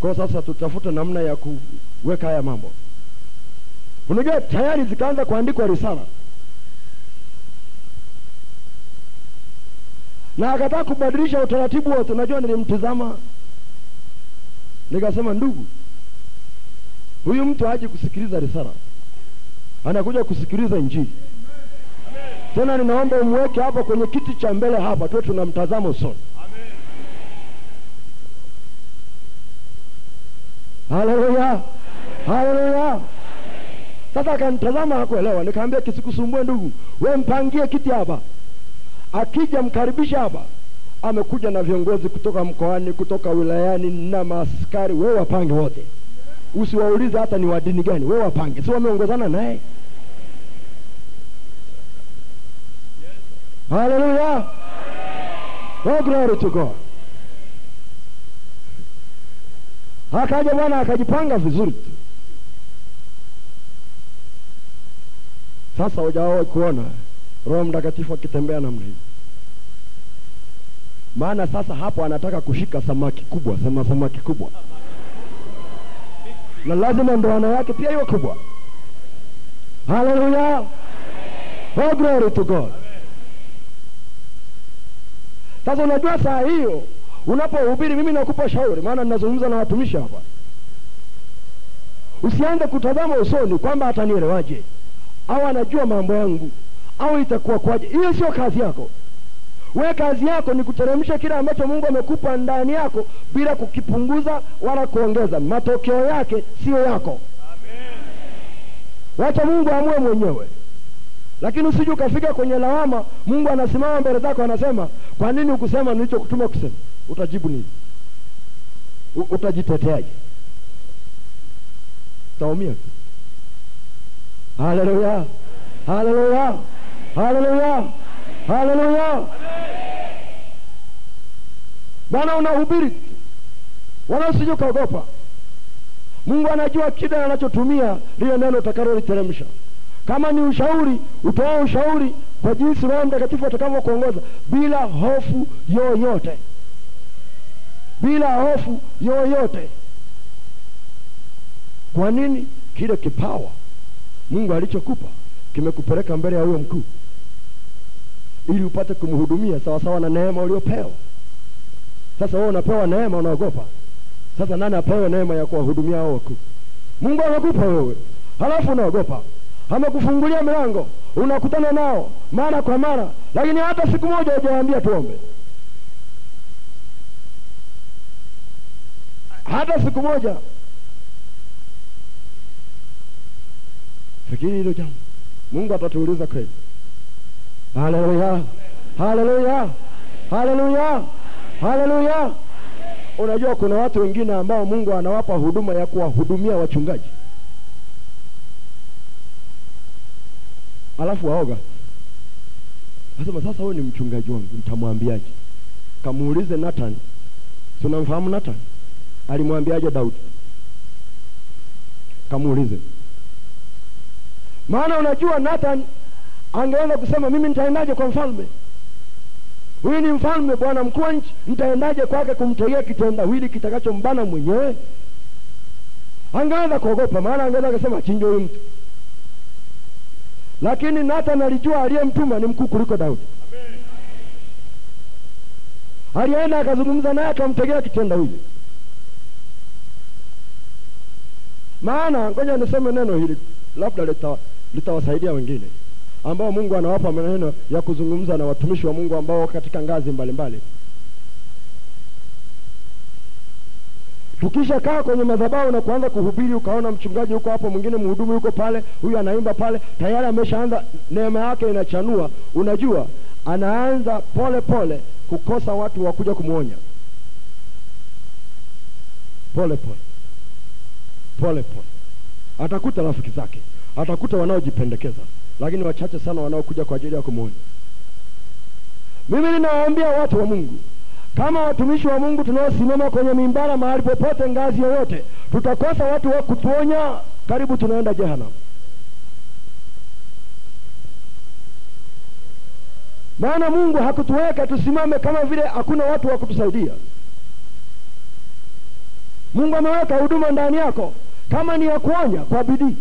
Kwa sasa, tutafute namna ya kuweka haya mambo. Unajua tayari zikaanza kuandikwa risala na akataka kubadilisha utaratibu wote. Unajua, nilimtizama nikasema, ndugu, huyu mtu haji kusikiliza risala, anakuja kusikiliza Injili. Tena ninaomba umweke hapa kwenye kiti cha mbele hapa, tuwe tunamtazama usoni. Haleluya, haleluya. Sasa akanitazama, hakuelewa. Nikaambia, kisikusumbue ndugu, we mpangie kiti hapa akija mkaribisha hapa. Amekuja na viongozi kutoka mkoani, kutoka wilayani na maaskari. we wapange wote, usiwaulize hata ni wadini gani. we wapange, si wameongozana naye? Haleluya, oh glory to God. Akaja bwana akajipanga vizuri tu. Sasa hujawahi kuona Roho Mtakatifu akitembea namna hii. Maana sasa hapo anataka kushika samaki kubwa, sema samaki kubwa, na lazima ndoano yake pia iwe kubwa. Haleluya, oh glory to God. Sasa unajua saa hiyo unapohubiri, mimi nakupa shauri, maana ninazungumza na watumishi hapa, usianze kutazama usoni kwamba atanielewaje au anajua mambo yangu au itakuwa kwaje. Hiyo sio kazi yako. We kazi yako ni kuteremsha kile ambacho Mungu amekupa ndani yako bila kukipunguza wala kuongeza. Matokeo yake sio yako. Amen. Wacha Mungu amue mwenyewe, lakini usije ukafika kwenye lawama. Mungu anasimama mbele zako anasema, kwa nini ukusema nilichokutuma kusema? Utajibu nini? utajiteteaje? Utaumia tu. Haleluya. Bwana unahubiri wala usije ukaogopa. Mungu anajua kile anachotumia lile neno utakaloliteremsha. Kama ni ushauri, utoa ushauri kwa jinsi Roho Mtakatifu atakavyokuongoza bila hofu yoyote, bila hofu yoyote. Kwa nini? Kile kipawa Mungu alichokupa kimekupeleka mbele ya huyo mkuu, ili upate kumhudumia sawasawa na neema uliopewa. Sasa wewe unapewa neema, unaogopa. Sasa nani apewe neema ya kuwahudumia hao wakuu? Mungu amekupa wewe, halafu unaogopa. Amekufungulia milango, unakutana nao mara kwa mara, lakini hata siku moja hujawaambia tuombe, hata siku moja. Fikiri hilo jambo, Mungu atatuuliza kweli. Haleluya, haleluya, haleluya, haleluya. Unajua kuna watu wengine ambao Mungu anawapa huduma ya kuwahudumia wachungaji, alafu waoga, nasema sasa, huyu ni mchungaji wangu, nitamwambiaje? Kamuulize Nathan, si unamfahamu Nathan? Alimwambiaje Daudi? Kamuulize, maana unajua Nathan angeweza kusema mimi nitaendaje kwa mfalme huyu ni mfalme, bwana mkuu wa nchi, nitaendaje kwake kumtegea kitenda kitendawili kitakachombana mwenyewe? Angeweza kuogopa, maana angeweza kusema achinje huyu mtu, lakini Nathan alijua aliyemtuma ni mkuu kuliko Daudi. Alienda akazungumza naye akamtegea kitendawili. Maana ngoja niseme neno hili, labda lita litawasaidia wengine ambao Mungu anawapa maneno ya kuzungumza na watumishi wa Mungu ambao katika ngazi mbalimbali. Tukisha kaa kwenye madhabahu na kuanza kuhubiri, ukaona mchungaji yuko hapo, mwingine mhudumu yuko pale, huyu anaimba pale, tayari ameshaanza, neema yake inachanua. Unajua, anaanza pole pole kukosa watu wa kuja kumwonya, pole pole pole pole, atakuta rafiki zake, atakuta wanaojipendekeza lakini wachache sana wanaokuja kwa ajili ya kumwonya. Mimi ninawaambia watu wa Mungu, kama watumishi wa Mungu tunaosimama kwenye mimbara mahali popote, ngazi yoyote, tutakosa watu wa kutuonya, karibu tunaenda jehanam Maana Mungu hakutuweka tusimame kama vile hakuna watu wa kutusaidia. Mungu ameweka huduma ndani yako, kama ni ya kuonya, kwa bidii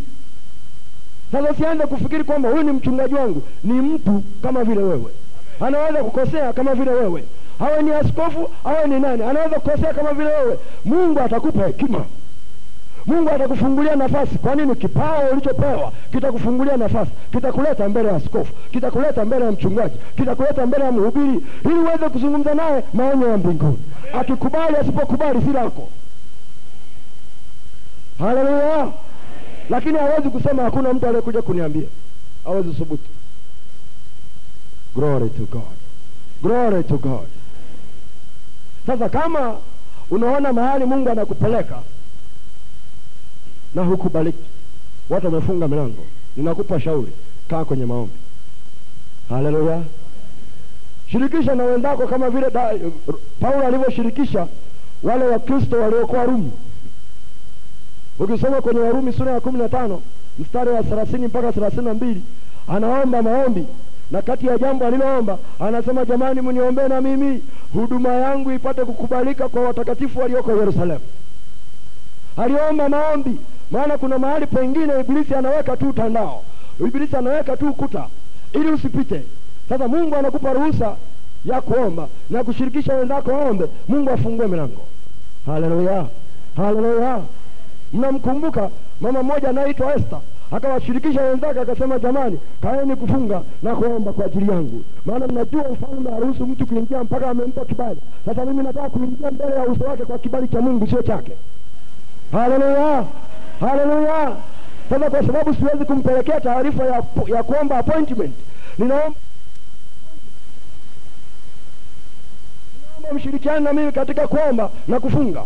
sasa usianze kufikiri kwamba huyu ni mchungaji wangu. Ni mtu kama vile wewe, anaweza kukosea kama vile wewe, awe ni askofu awe ni nani, anaweza kukosea kama vile wewe. Mungu atakupa hekima, Mungu atakufungulia nafasi. Kwa nini? Kipawa ulichopewa kitakufungulia nafasi, kitakuleta mbele ya askofu, kitakuleta mbele ya mchungaji, kitakuleta mbele ya mhubiri, ili uweze kuzungumza naye maonyo ya mbinguni. Akikubali asipokubali, si lako. Haleluya! Lakini hawezi kusema hakuna mtu aliyekuja kuniambia, hawezi thubutu. Glory to God, glory to God. Sasa kama unaona mahali Mungu anakupeleka na hukubaliki, watu wamefunga milango, ninakupa shauri, kaa kwenye maombi. Haleluya! Shirikisha na wenzako kama vile Paulo alivyoshirikisha wale Wakristo waliokuwa Rumi. Ukisoma kwenye Warumi sura ya kumi na tano mstari wa thelathini mpaka thelathini na mbili anaomba maombi, na kati ya jambo aliloomba anasema, jamani, mniombee na mimi huduma yangu ipate kukubalika kwa watakatifu walioko Yerusalemu. Aliomba maombi, maana kuna mahali pengine Ibilisi anaweka tu tandao, Ibilisi anaweka tu ukuta ili usipite. Sasa Mungu anakupa ruhusa ya kuomba na kushirikisha wenzako waombe, Mungu afungue milango. Haleluya, haleluya. Mnamkumbuka mama mmoja anaitwa Esther, akawashirikisha wenzake, akasema jamani, kaeni kufunga na kuomba kwa ajili yangu, maana mnajua ufalme haruhusu mtu kuingia mpaka amempa kibali. Sasa mimi nataka kuingia mbele ya uso wake kwa kibali cha Mungu, sio chake. Haleluya, haleluya. Sasa kwa sababu siwezi kumpelekea taarifa ya, ya kuomba appointment, ninaomba ninaomba mshirikiane na mimi katika kuomba na kufunga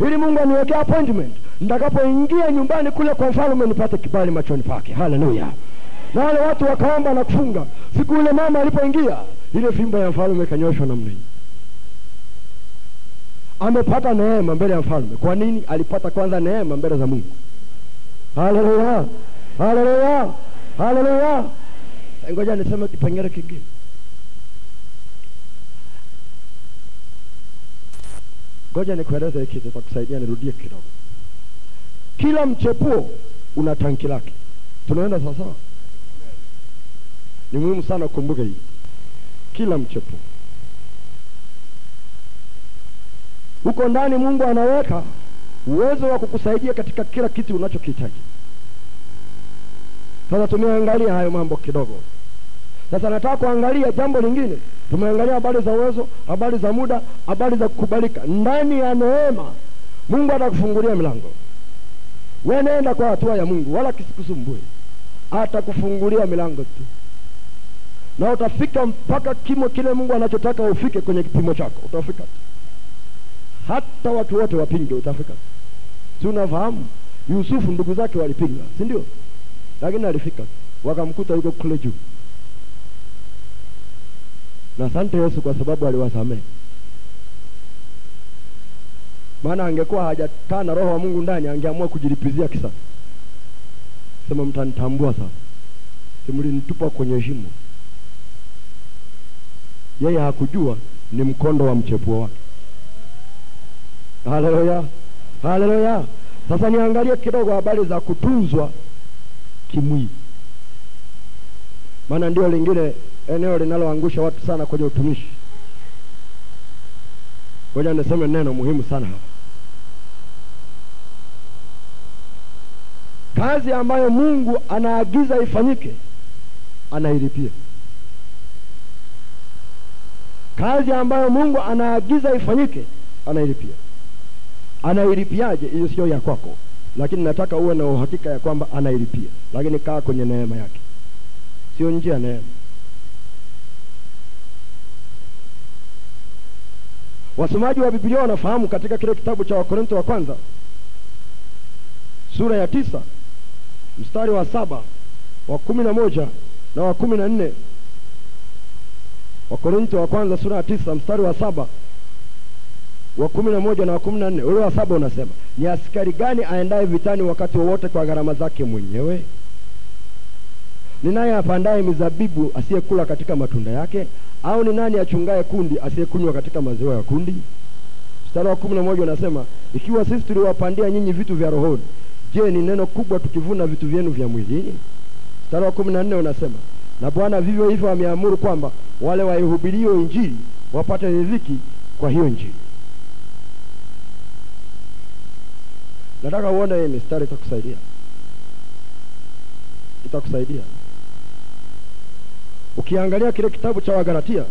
ili mungu aniwekea appointment nitakapoingia nyumbani kule kwa mfalme nipate kibali machoni pake. Haleluya. Na wale watu wakaomba na kufunga siku ile mama alipoingia ile fimba ya mfalme ikanyoshwa namna amepata neema mbele ya mfalme. Kwa nini? Alipata kwanza neema mbele za mungu. Haleluya. Haleluya. Haleluya. Ngoja niseme kipengele kingine ngoja nikueleze hiki kitakusaidia nirudie kidogo. Kila mchepuo una tanki lake. Tunaenda sawasawa ni muhimu sana ukumbuke hii. Kila mchepuo. Huko ndani mungu anaweka uwezo wa kukusaidia katika kila kitu unachokihitaji. Sasa tumeangalia hayo mambo kidogo sasa nataka kuangalia jambo lingine. Tumeangalia habari za uwezo habari za muda habari za kukubalika. Ndani ya neema mungu atakufungulia milango. We nenda kwa hatua ya mungu wala kisikusumbue. Atakufungulia milango tu. Na utafika mpaka kimo kile mungu anachotaka ufike kwenye kipimo chako. Utafika tu. Hata watu wote wapinge utafika tu. Si unafahamu? Yusufu ndugu zake walipinga si ndio? Lakini alifika wakamkuta yuko kule juu na asante yesu kwa sababu aliwasamehe. Maana angekuwa hajakaa na roho wa mungu ndani angeamua kujilipizia kisa. Sema mtanitambua sasa. Simlinitupa kwenye shimo. Yeye hakujua ni mkondo wa mchepuo wake. Haleluya! Haleluya! Sasa niangalie kidogo habari za kutunzwa kimwili. Maana ndio lingine eneo linaloangusha watu sana kwenye utumishi. Ngoja niseme neno muhimu sana hapa. Kazi ambayo mungu anaagiza ifanyike anailipia. Kazi ambayo mungu anaagiza ifanyike anailipia. Anailipiaje? Hiyo sio ya kwako. Lakini nataka uwe na uhakika ya kwamba anailipia. Lakini kaa kwenye neema yake. Sio nje ya neema wasomaji wa Biblia wanafahamu katika kile kitabu cha Wakorintho wa kwanza sura ya tisa mstari wa saba wa kumi na moja na wa kumi na nne. Wakorintho wa kwanza sura ya tisa mstari wa saba wa kumi na moja na wa kumi na nne. Ule wa saba unasema ni askari gani aendaye vitani wakati wowote kwa gharama zake mwenyewe? Ninaye apandaye mizabibu asiyekula katika matunda yake au ni nani achungaye kundi asiyekunywa katika maziwa ya kundi? Mstari wa kumi na moja unasema ikiwa sisi tuliwapandia nyinyi vitu vya rohoni je ni neno kubwa tukivuna vitu vyenu vya mwilini? Mstari wa kumi na nne unasema na bwana vivyo hivyo ameamuru kwamba wale waihubirio injili wapate riziki kwa hiyo injili. Nataka uone hii mistari itakusaidia. Itakusaidia ukiangalia kile kitabu cha wagalatia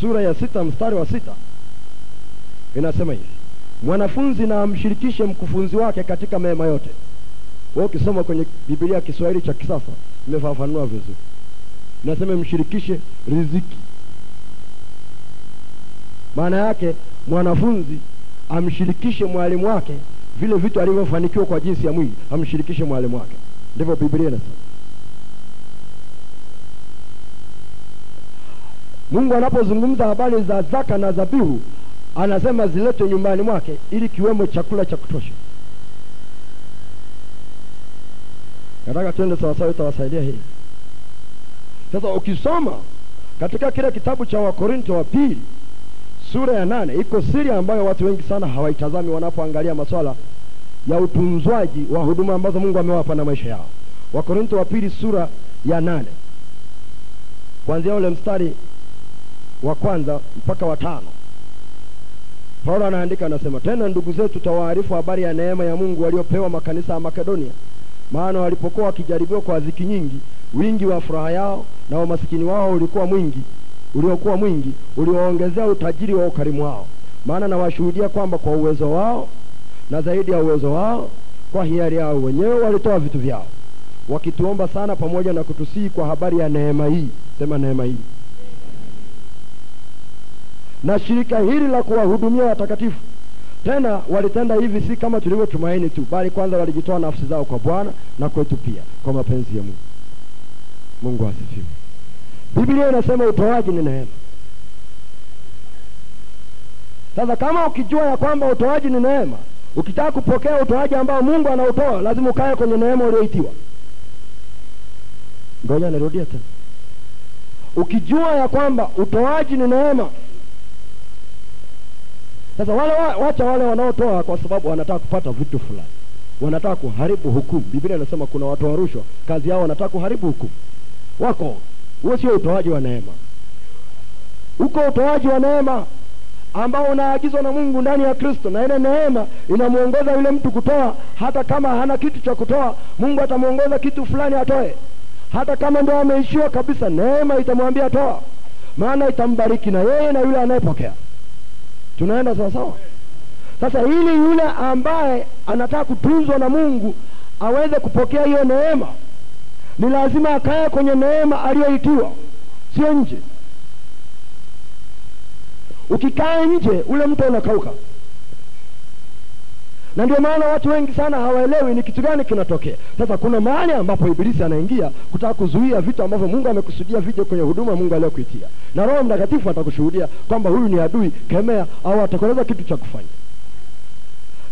sura ya sita mstari wa sita inasema hivi. Mwanafunzi na amshirikishe mkufunzi wake katika mema yote. Wa ukisoma kwenye bibilia ya kiswahili cha kisasa imefafanua vizuri. Inasema mshirikishe riziki. Maana yake mwanafunzi amshirikishe mwalimu wake vile vitu alivyofanikiwa kwa jinsi ya mwili. Amshirikishe mwalimu wake. Ndivyo biblia inasema mungu anapozungumza habari za zaka na dhabihu anasema ziletwe nyumbani mwake ili kiwemo chakula cha kutosha. Nataka twende sawasawa itawasaidia hii sasa ukisoma katika kile kitabu cha wakorinto wa pili sura ya nane iko siri ambayo watu wengi sana hawaitazami wanapoangalia maswala ya utunzwaji wa huduma ambazo mungu amewapa na maisha yao. Wakorinto wa pili sura ya nane. Kuanzia ule mstari wa kwanza mpaka wa tano. Paulo anaandika anasema tena ndugu zetu tawaarifu habari ya neema ya mungu waliopewa makanisa ya makedonia. Maana walipokuwa wakijaribiwa kwa ziki nyingi wingi wa furaha yao na umasikini wao ulikuwa mwingi uliokuwa mwingi ulioongezea utajiri wa ukarimu wao. Maana nawashuhudia kwamba kwa uwezo wao na zaidi ya uwezo wao kwa hiari yao wenyewe walitoa vitu vyao wakituomba sana pamoja na kutusii kwa habari ya neema hii. Sema neema hii na shirika hili la kuwahudumia watakatifu. Tena walitenda hivi si kama tulivyotumaini tu bali kwanza walijitoa nafsi zao kwa bwana na kwetu pia kwa mapenzi ya mungu. Mungu asifiwe. Biblia inasema utoaji ni neema. Sasa kama ukijua ya kwamba utoaji ni neema ukitaka kupokea utoaji ambao mungu anautoa lazima ukae kwenye neema ulioitiwa ngoja nirudia tena. Ukijua ya kwamba utoaji ni neema sasa wale wa, wacha wale wanaotoa kwa sababu wanataka kupata vitu fulani. Wanataka kuharibu hukumu. Biblia inasema kuna watoa rushwa. Kazi yao wanataka kuharibu hukumu. Wako. Huo sio utoaji wa neema. Uko utoaji wa neema ambao unaagizwa na mungu ndani ya kristo na ile neema inamwongoza yule mtu kutoa. Hata kama hana kitu cha kutoa mungu atamwongoza kitu fulani atoe. Hata kama ndo ameishiwa kabisa neema itamwambia toa. Maana itambariki na yeye na yule anayepokea tunaenda sawasawa sasa ili yule ambaye anataka kutunzwa na mungu aweze kupokea hiyo neema ni lazima akae kwenye neema aliyoitiwa sio nje. Ukikaa nje ule mtu unakauka na ndio maana watu wengi sana hawaelewi ni kitu gani kinatokea. Sasa kuna mahali ambapo ibilisi anaingia kutaka kuzuia vitu ambavyo mungu amekusudia vije kwenye huduma mungu aliyokuitia. Na roho mtakatifu atakushuhudia kwamba huyu ni adui kemea au atakueleza kitu cha kufanya.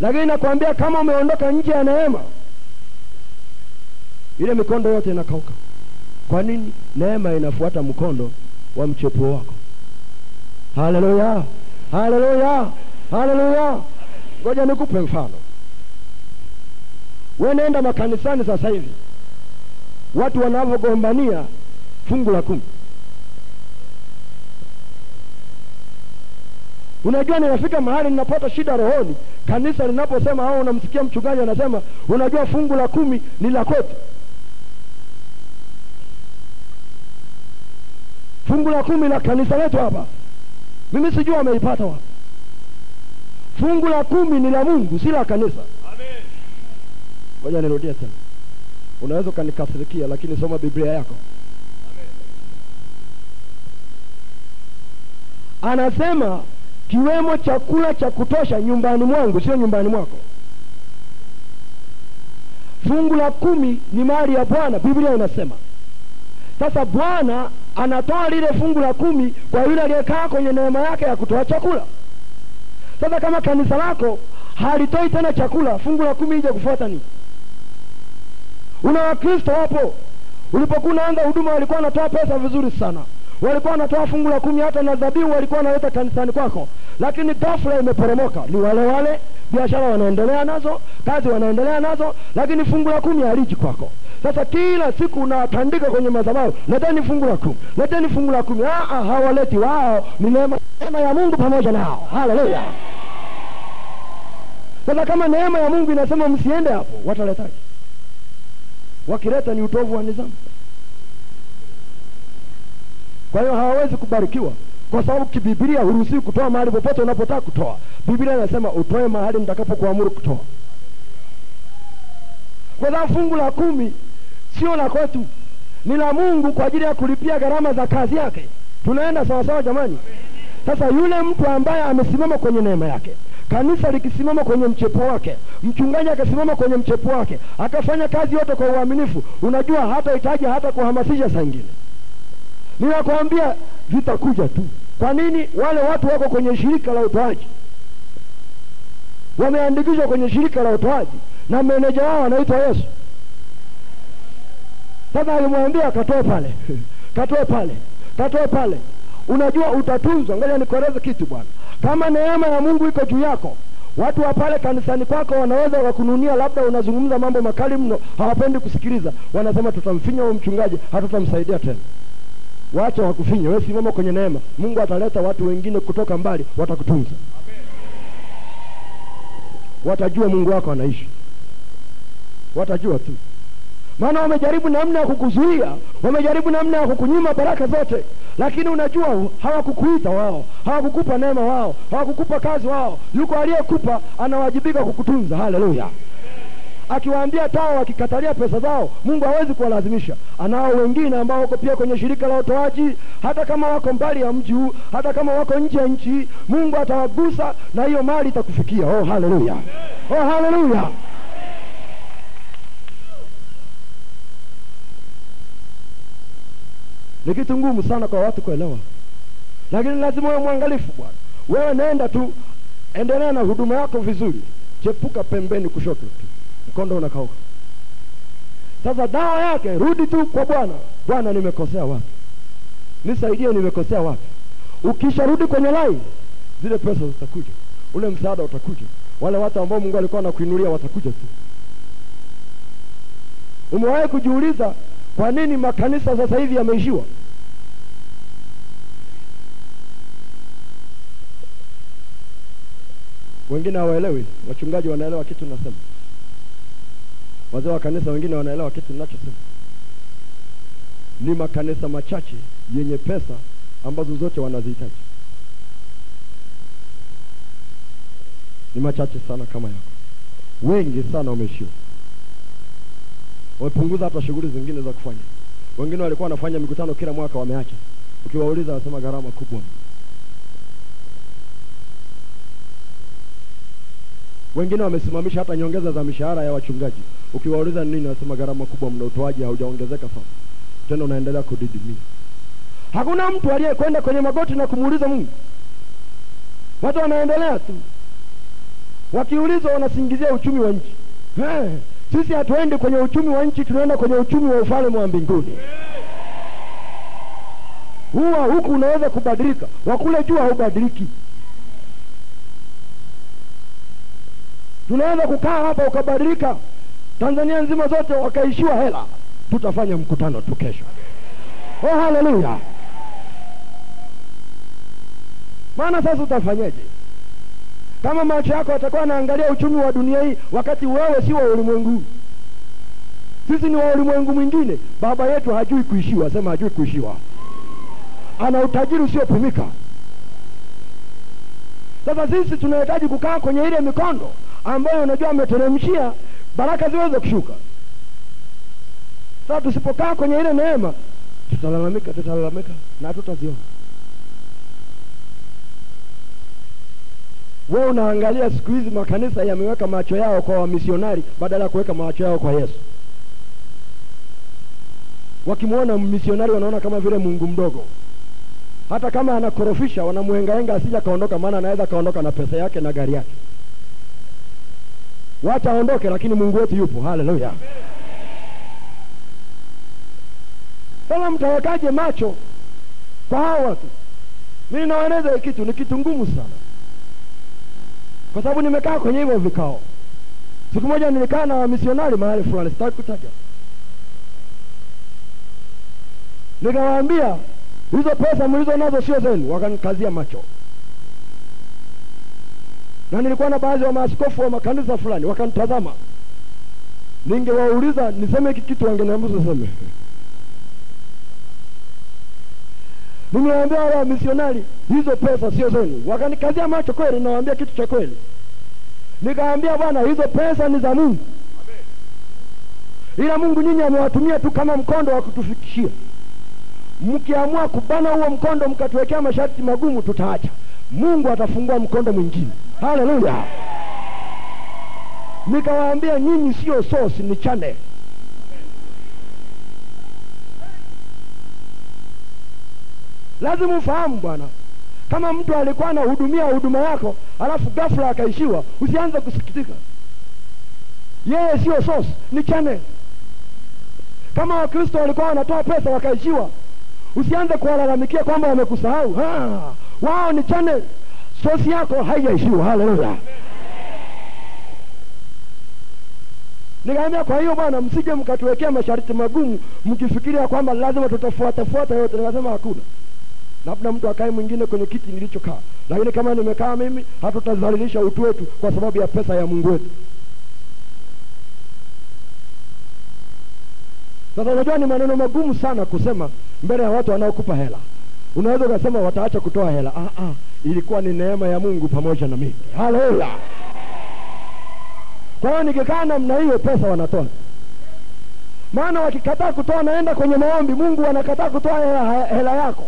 Lakini nakwambia kama umeondoka nje ya neema ile mikondo yote inakauka. Kwa nini? Neema inafuata mkondo wa mchepuo wako. Haleluya! Haleluya! Haleluya ngoja nikupe mfano. We nenda makanisani sasa hivi. Watu wanavyogombania fungu la kumi. Unajua ninafika mahali ninapata shida rohoni kanisa linaposema au unamsikia mchungaji anasema unajua fungu la kumi ni la kwetu. Fungu la kumi la kanisa letu hapa. Mimi sijui wameipata wapi fungu la kumi ni la mungu si la kanisa. Ngoja nirudia tena. Unaweza ukanikasirikia lakini soma biblia yako. Amen. anasema kiwemo chakula cha kutosha nyumbani mwangu sio nyumbani mwako. Fungu la kumi ni mali ya bwana biblia inasema. Sasa bwana anatoa lile fungu la kumi kwa yule aliyekaa kwenye neema yake ya kutoa chakula sasa kama kanisa lako halitoi tena chakula fungu la kumi ije kufuata ni. Una wakristo wapo ulipokuwa unaanza huduma walikuwa wanatoa pesa vizuri sana. Walikuwa wanatoa fungu la kumi hata na dhabihu walikuwa wanaleta kanisani kwako. Lakini ghafla imeporomoka. Ni wale wale biashara wanaendelea nazo kazi wanaendelea nazo lakini fungu la kumi haliji kwako. Sasa kila siku unatandika kwenye madhabahu leteni fungu la kumi leteni fungu la kumi. Ah, ah, hawaleti. Wao ni neema neema ya mungu pamoja nao. Haleluya. Sasa kama neema ya mungu inasema msiende hapo wataletaje wakileta ni utovu wa nidhamu. Kwa hiyo hawawezi kubarikiwa kwa sababu kibibilia huruhusiwi kutoa mahali popote unapotaka kutoa. Biblia inasema utoe mahali nitakapokuamuru kutoa. Kwa sababu fungu la kumi sio la kwetu. Ni la mungu kwa ajili ya kulipia gharama za kazi yake. Tunaenda sawasawa jamani sasa yule mtu ambaye amesimama kwenye neema yake kanisa likisimama kwenye mchepo wake mchungaji akasimama kwenye mchepo wake akafanya kazi yote kwa uaminifu unajua hata hitaji hata kuhamasisha saa ingine. Ninakwambia vitakuja tu. Kwa nini? Wale watu wako kwenye shirika la utoaji. Wameandikishwa kwenye shirika la utoaji na meneja wao anaitwa yesu. Sasa alimwambia katoe pale. Katoe pale. Katoe pale unajua utatunzwa ngoja nikueleze kitu bwana. Kama neema ya mungu iko juu yako watu wa pale kanisani kwako wanaweza wakununia labda unazungumza mambo makali mno hawapendi kusikiliza. Wanasema tutamfinya huyo mchungaji hatutamsaidia tena. Wacha wakufinya wewe simama kwenye neema. Mungu ataleta watu wengine kutoka mbali watakutunza. Watajua mungu wako anaishi. Watajua tu maana wamejaribu namna ya kukuzuia wamejaribu namna ya kukunyima baraka zote lakini unajua hawakukuita wao hawakukupa neema wao hawakukupa kazi wao yuko aliyekupa anawajibika kukutunza haleluya akiwaambia tawa wakikatalia pesa zao mungu hawezi kuwalazimisha anao wengine ambao wako pia kwenye shirika la utoaji hata kama wako mbali ya mji huu, hata kama wako nje ya nchi Mungu atawagusa na hiyo mali itakufikia. Oh, haleluya! Oh, haleluya! Ni kitu ngumu sana kwa watu kuelewa, lakini lazima uwe mwangalifu bwana. Wewe naenda tu, endelea na huduma yako vizuri, chepuka pembeni kushoto tu, mkondo unakauka. Sasa dawa yake, rudi tu kwa Bwana. Bwana, nimekosea wapi? Nisaidie, nimekosea wapi? Ukisharudi kwenye laini, zile pesa zitakuja, ule msaada utakuja, wale watu ambao Mungu alikuwa anakuinulia watakuja tu. Umewahi kujiuliza kwa nini makanisa sasa hivi yameishiwa? Wengine hawaelewi, wachungaji wanaelewa kitu nasema, wazee wa kanisa wengine wanaelewa kitu ninachosema. Ni makanisa machache yenye pesa ambazo zote wanazihitaji, ni machache sana kama yako. Wengi sana wameishiwa, wamepunguza hata shughuli zingine za kufanya. Wengine walikuwa wanafanya mikutano kila mwaka, wameacha. Ukiwauliza wanasema gharama kubwa. Wengine wamesimamisha hata nyongeza za mishahara ya wachungaji. Ukiwauliza nini, wanasema gharama kubwa mna, utoaji haujaongezeka sana, tena unaendelea kudidimia. Hakuna mtu aliyekwenda kwenye magoti na kumuuliza Mungu. Watu wanaendelea tu, wakiulizwa wanasingizia uchumi wa nchi. Sisi hatuendi kwenye uchumi wa nchi, tunaenda kwenye uchumi wa ufalme wa mbinguni. Huwa huku unaweza kubadilika, wakule juu haubadiliki. Tunaweza kukaa hapa ukabadilika, Tanzania nzima zote wakaishiwa hela. Tutafanya mkutano tu kesho. Oh, haleluya! Maana sasa utafanyeje kama macho yako atakuwa anaangalia uchumi wa dunia hii, wakati wewe si wa ulimwengu? Sisi ni wa ulimwengu mwingine. Baba yetu hajui kuishiwa, sema hajui kuishiwa, ana utajiri usiopimika. Sasa sisi tunahitaji kukaa kwenye ile mikondo ambayo unajua ameteremshia baraka ziweze kushuka. Sasa tusipokaa kwenye ile neema, tutalalamika, tutalalamika na hatutaziona. Wewe unaangalia siku hizi makanisa yameweka macho yao kwa wamisionari badala ya kuweka macho yao kwa Yesu. Wakimwona misionari wanaona kama vile Mungu mdogo, hata kama anakorofisha wanamwengaenga asija kaondoka, maana anaweza kaondoka na pesa yake na gari yake. Wacha aondoke, lakini Mungu wetu yupo. Haleluya! Sasa mtawekaje macho kwa hao watu? Mimi nawaeleza kitu, ni kitu ngumu sana kwa sababu nimekaa kwenye hivyo vikao. Siku moja nilikaa na wamisionari mahali fulani, sitaki kutaja, nikawaambia hizo pesa mlizo nazo sio zenu. Wakanikazia macho, na nilikuwa na baadhi ya maaskofu wa makanisa fulani wakanitazama. Ningewauliza niseme hiki kitu, wangeniambia usiseme. Nimewaambia wale wamisionari hizo pesa sio zenu, wakanikazia macho kweli. Nawaambia kitu cha kweli, nikawambia bwana, hizo pesa ni za Mungu, ila Mungu nyinyi amewatumia tu kama mkondo wa kutufikishia. Mkiamua kubana huo mkondo mkatuwekea masharti magumu, tutaacha. Mungu atafungua mkondo mwingine. Haleluya! Nikawaambia nyinyi sio sosi, ni chane Lazima ufahamu bwana, kama mtu alikuwa anahudumia huduma yako alafu ghafla akaishiwa, usianze kusikitika. Yeye sio source, ni channel. Kama Wakristo walikuwa wanatoa pesa wakaishiwa, usianze kuwalalamikia kwamba wamekusahau. Wao ni channel, source yako haijaishiwa. Haleluya! Nikaambia, kwa hiyo bwana, msije mkatuwekea masharti magumu mkifikiria kwamba lazima tutafuatafuata yote. Nikasema hakuna labda mtu akae mwingine kwenye kiti nilichokaa, lakini kama nimekaa mimi, hatutadhalilisha utu wetu kwa sababu ya pesa ya Mungu wetu. Sasa unajua ni maneno magumu sana kusema mbele ya watu wanaokupa hela. Unaweza ukasema wataacha kutoa hela. Ah, ah, ilikuwa ni neema ya Mungu pamoja na mimi. Haleluya! Kwa hiyo nikikaa namna hiyo, pesa wanatoa maana wakikataa kutoa, naenda kwenye maombi, Mungu anakataa kutoa hela, hela yako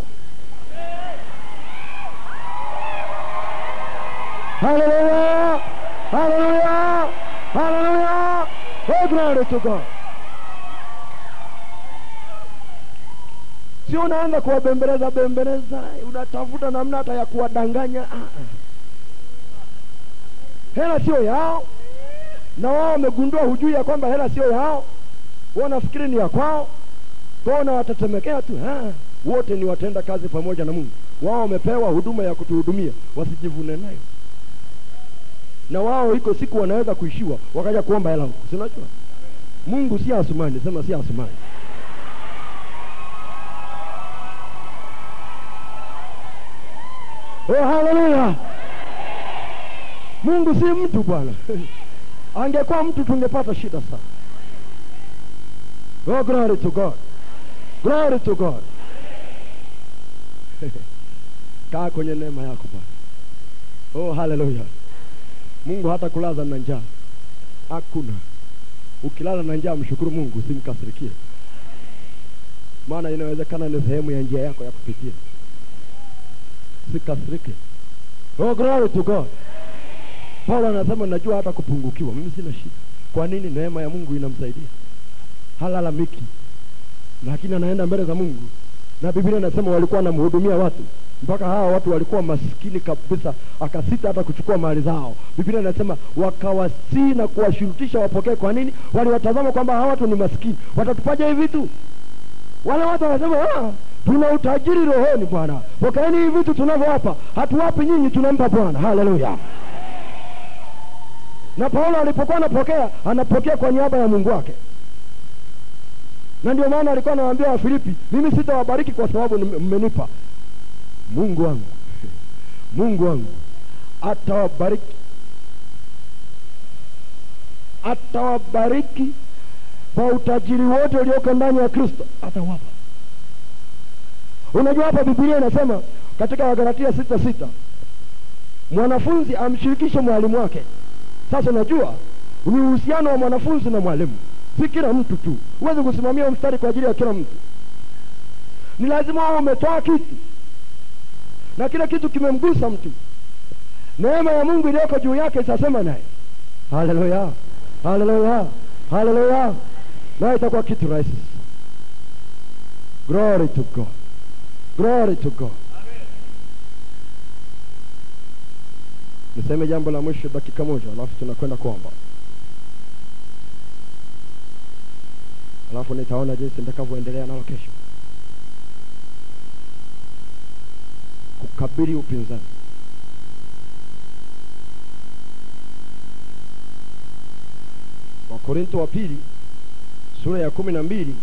haleluya Hallelujah! Hallelujah! oh glory to god sio unaanza kuwabembeleza bembeleza unatafuta namna hata ya kuwadanganya hela sio yao na wao wamegundua hujui ya kwamba hela sio yao wanafikiri ni ya kwao kwa na watatemekea tu ha. wote ni watenda kazi pamoja na mungu wao wamepewa huduma ya kutuhudumia wasijivune nayo na wao iko siku wanaweza kuishiwa wakaja kuomba hela huko si unajua? Mungu si asumani sema si asumani oh haleluya mungu si mtu bwana. Angekuwa mtu tungepata shida sana. Oh glory to god. Glory to god. Kaa kwenye neema yako bwana. Oh haleluya mungu hata kulaza na njaa. Hakuna. Ukilala na njaa mshukuru mungu usimkasirikie. Maana inawezekana ni sehemu ya njia yako ya kupitia. Sikasirike oh glory to god. Paulo anasema najua hata kupungukiwa. Mimi sina shida. Kwa nini? Neema ya mungu inamsaidia. Halalamiki. Lakini anaenda mbele za mungu. Na biblia inasema walikuwa wanamhudumia watu mpaka hawa watu walikuwa maskini kabisa akasita hata kuchukua mali zao. Biblia inasema wakawasii na kuwashurutisha wapokee. Kwa nini? Waliwatazama kwamba hawa watu ni maskini. Watatupaja hivi vitu? Wale watu wanasema ah, tuna utajiri rohoni bwana. Pokeeni hivi vitu tunavyowapa. Hatuwapi nyinyi tunampa bwana. Haleluya. Na paulo alipokuwa anapokea anapokea kwa niaba ya mungu wake. Na ndio maana alikuwa anawaambia wafilipi mimi sitawabariki kwa sababu mmenipa mungu wangu. Mungu wangu. Atawabariki. Atawabariki kwa utajiri wote ulioko ndani ya kristo. Atawapa. Unajua hapa bibilia inasema katika wagalatia sita sita mwanafunzi amshirikishe mwalimu wake. Sasa unajua ni uhusiano wa mwanafunzi na mwalimu. Si kila mtu tu. Huwezi kusimamia mstari kwa ajili ya kila mtu. Ni lazima uwe umetoa kitu na kila kitu kimemgusa mtu. Neema ya mungu iliyoko juu yake itasema naye. Haleluya haleluya haleluya. Naye itakuwa kitu rahisi. Glory to god. Glory to god. Niseme jambo la mwisho dakika moja alafu tunakwenda kuomba. Alafu nitaona jinsi nitakavyoendelea nalo kesho kukabili upinzani. Wakorinto wa pili sura ya kumi na mbili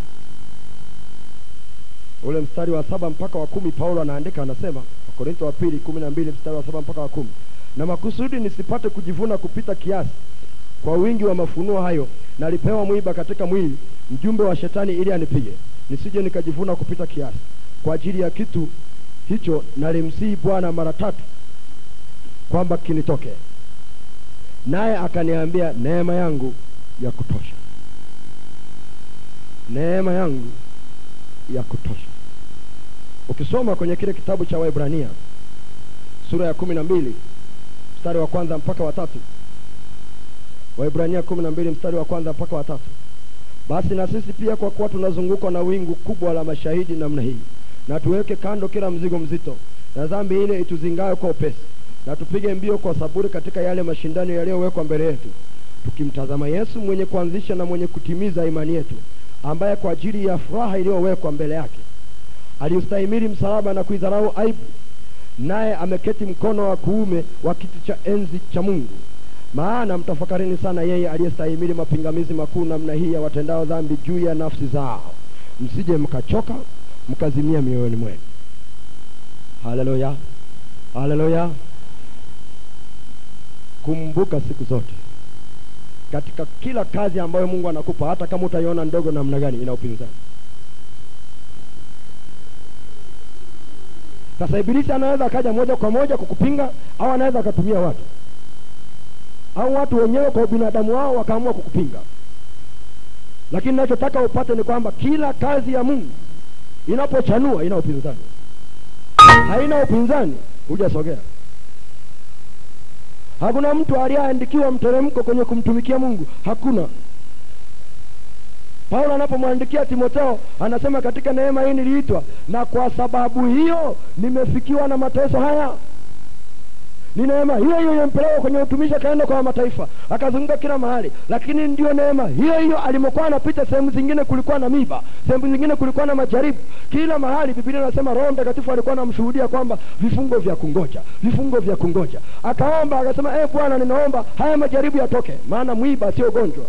ule mstari wa saba mpaka wa kumi paulo anaandika anasema wakorinto wa pili kumi na mbili mstari wa saba mpaka wa kumi. Na makusudi nisipate kujivuna kupita kiasi kwa wingi wa mafunuo hayo nalipewa mwiba katika mwili mjumbe wa shetani ili anipige nisije nikajivuna kupita kiasi kwa ajili ya kitu hicho nalimsihi bwana mara tatu kwamba kinitoke. Naye akaniambia neema yangu ya kutosha. Neema yangu ya kutosha. Ukisoma kwenye kile kitabu cha waibrania sura ya kumi na mbili mstari wa kwanza mpaka watatu waibrania kumi na mbili mstari wa kwanza mpaka watatu basi na sisi pia kwa kuwa tunazungukwa na wingu kubwa la mashahidi namna hii na tuweke kando kila mzigo mzito. Na dhambi ile ituzingayo kwa upesi. Na tupige mbio kwa saburi katika yale mashindano yaliyowekwa mbele yetu. Tukimtazama yesu mwenye kuanzisha na mwenye kutimiza imani yetu ambaye kwa ajili ya furaha iliyowekwa mbele yake aliustahimili msalaba na kuidharau aibu. Naye ameketi mkono wa kuume wa kiti cha enzi cha mungu. Maana mtafakarini sana yeye aliyestahimili mapingamizi makuu namna hii ya watendao dhambi juu ya nafsi zao. Msije mkachoka mkazimia mioyoni mwenu. Haleluya haleluya. Kumbuka siku zote katika kila kazi ambayo mungu anakupa hata kama utaiona ndogo namna gani ina upinzani. Sasa ibilisi anaweza akaja moja kwa moja kukupinga au anaweza akatumia watu. Au watu wenyewe kwa ubinadamu wao wakaamua kukupinga. Lakini nachotaka upate ni kwamba kila kazi ya mungu inapochanua ina upinzani. Haina upinzani hujasogea. Hakuna mtu aliyeandikiwa mteremko kwenye kumtumikia mungu. Hakuna. Paulo anapomwandikia timotheo anasema katika neema hii niliitwa na kwa sababu hiyo nimefikiwa na mateso haya ni neema hiyo hiyo imempeleka kwenye utumishi akaenda kwa mataifa akazunguka kila mahali. Lakini ndio neema hiyo hiyo alimokuwa anapita sehemu zingine kulikuwa na miba sehemu zingine kulikuwa na majaribu. Kila mahali bibilia anasema roho mtakatifu alikuwa anamshuhudia kwamba vifungo vya kungoja vifungo vya kungoja. Akaomba akasema e bwana ninaomba haya majaribu yatoke maana mwiba sio gonjwa.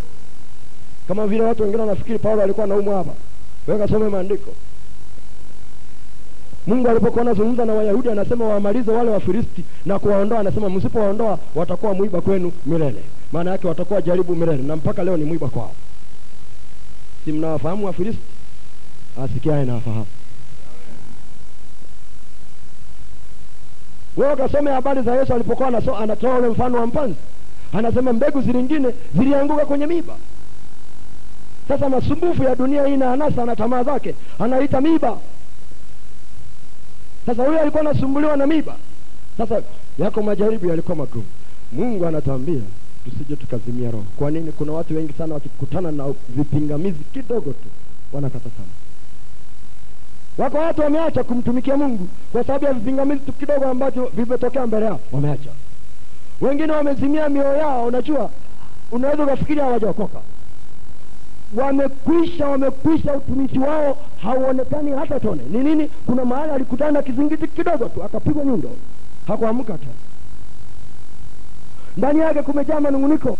Kama vile watu wengine wanafikiri paulo alikuwa naumwa hapa. Wewe kasome maandiko mungu alipokuwa anazungumza na wayahudi anasema wamalize wale wafilisti na kuwaondoa. Anasema msipowaondoa watakuwa mwiba kwenu milele. Maana yake watakuwa jaribu milele na mpaka leo ni mwiba kwao. Si mnawafahamu wafilisti? Asikiaye na afahamu ukasome habari za yesu alipokuwa anaso- anatoa ule mfano wa mpanzi. Anasema mbegu zilingine zilianguka kwenye miba sasa masumbufu ya dunia hii na anasa na tamaa zake anaita miba sasa huyo alikuwa anasumbuliwa na miba. Sasa yako majaribu yalikuwa magumu. Mungu anatuambia tusije tukazimia roho. Kwa nini? Kuna watu wengi sana wakikutana na vipingamizi kidogo tu wanakata tamaa. Wako watu wameacha kumtumikia mungu kwa sababu ya vipingamizi tu kidogo ambacho vimetokea mbele yao wameacha. Wengine wamezimia mioyo yao unajua unaweza ukafikiri hawajaokoka wamekwisha wamekwisha utumishi wao hauonekani hata tone. Ni nini? Kuna mahali alikutana na kizingiti kidogo tu akapigwa nyundo. Hakuamka tena. Ndani yake kumejaa manunguniko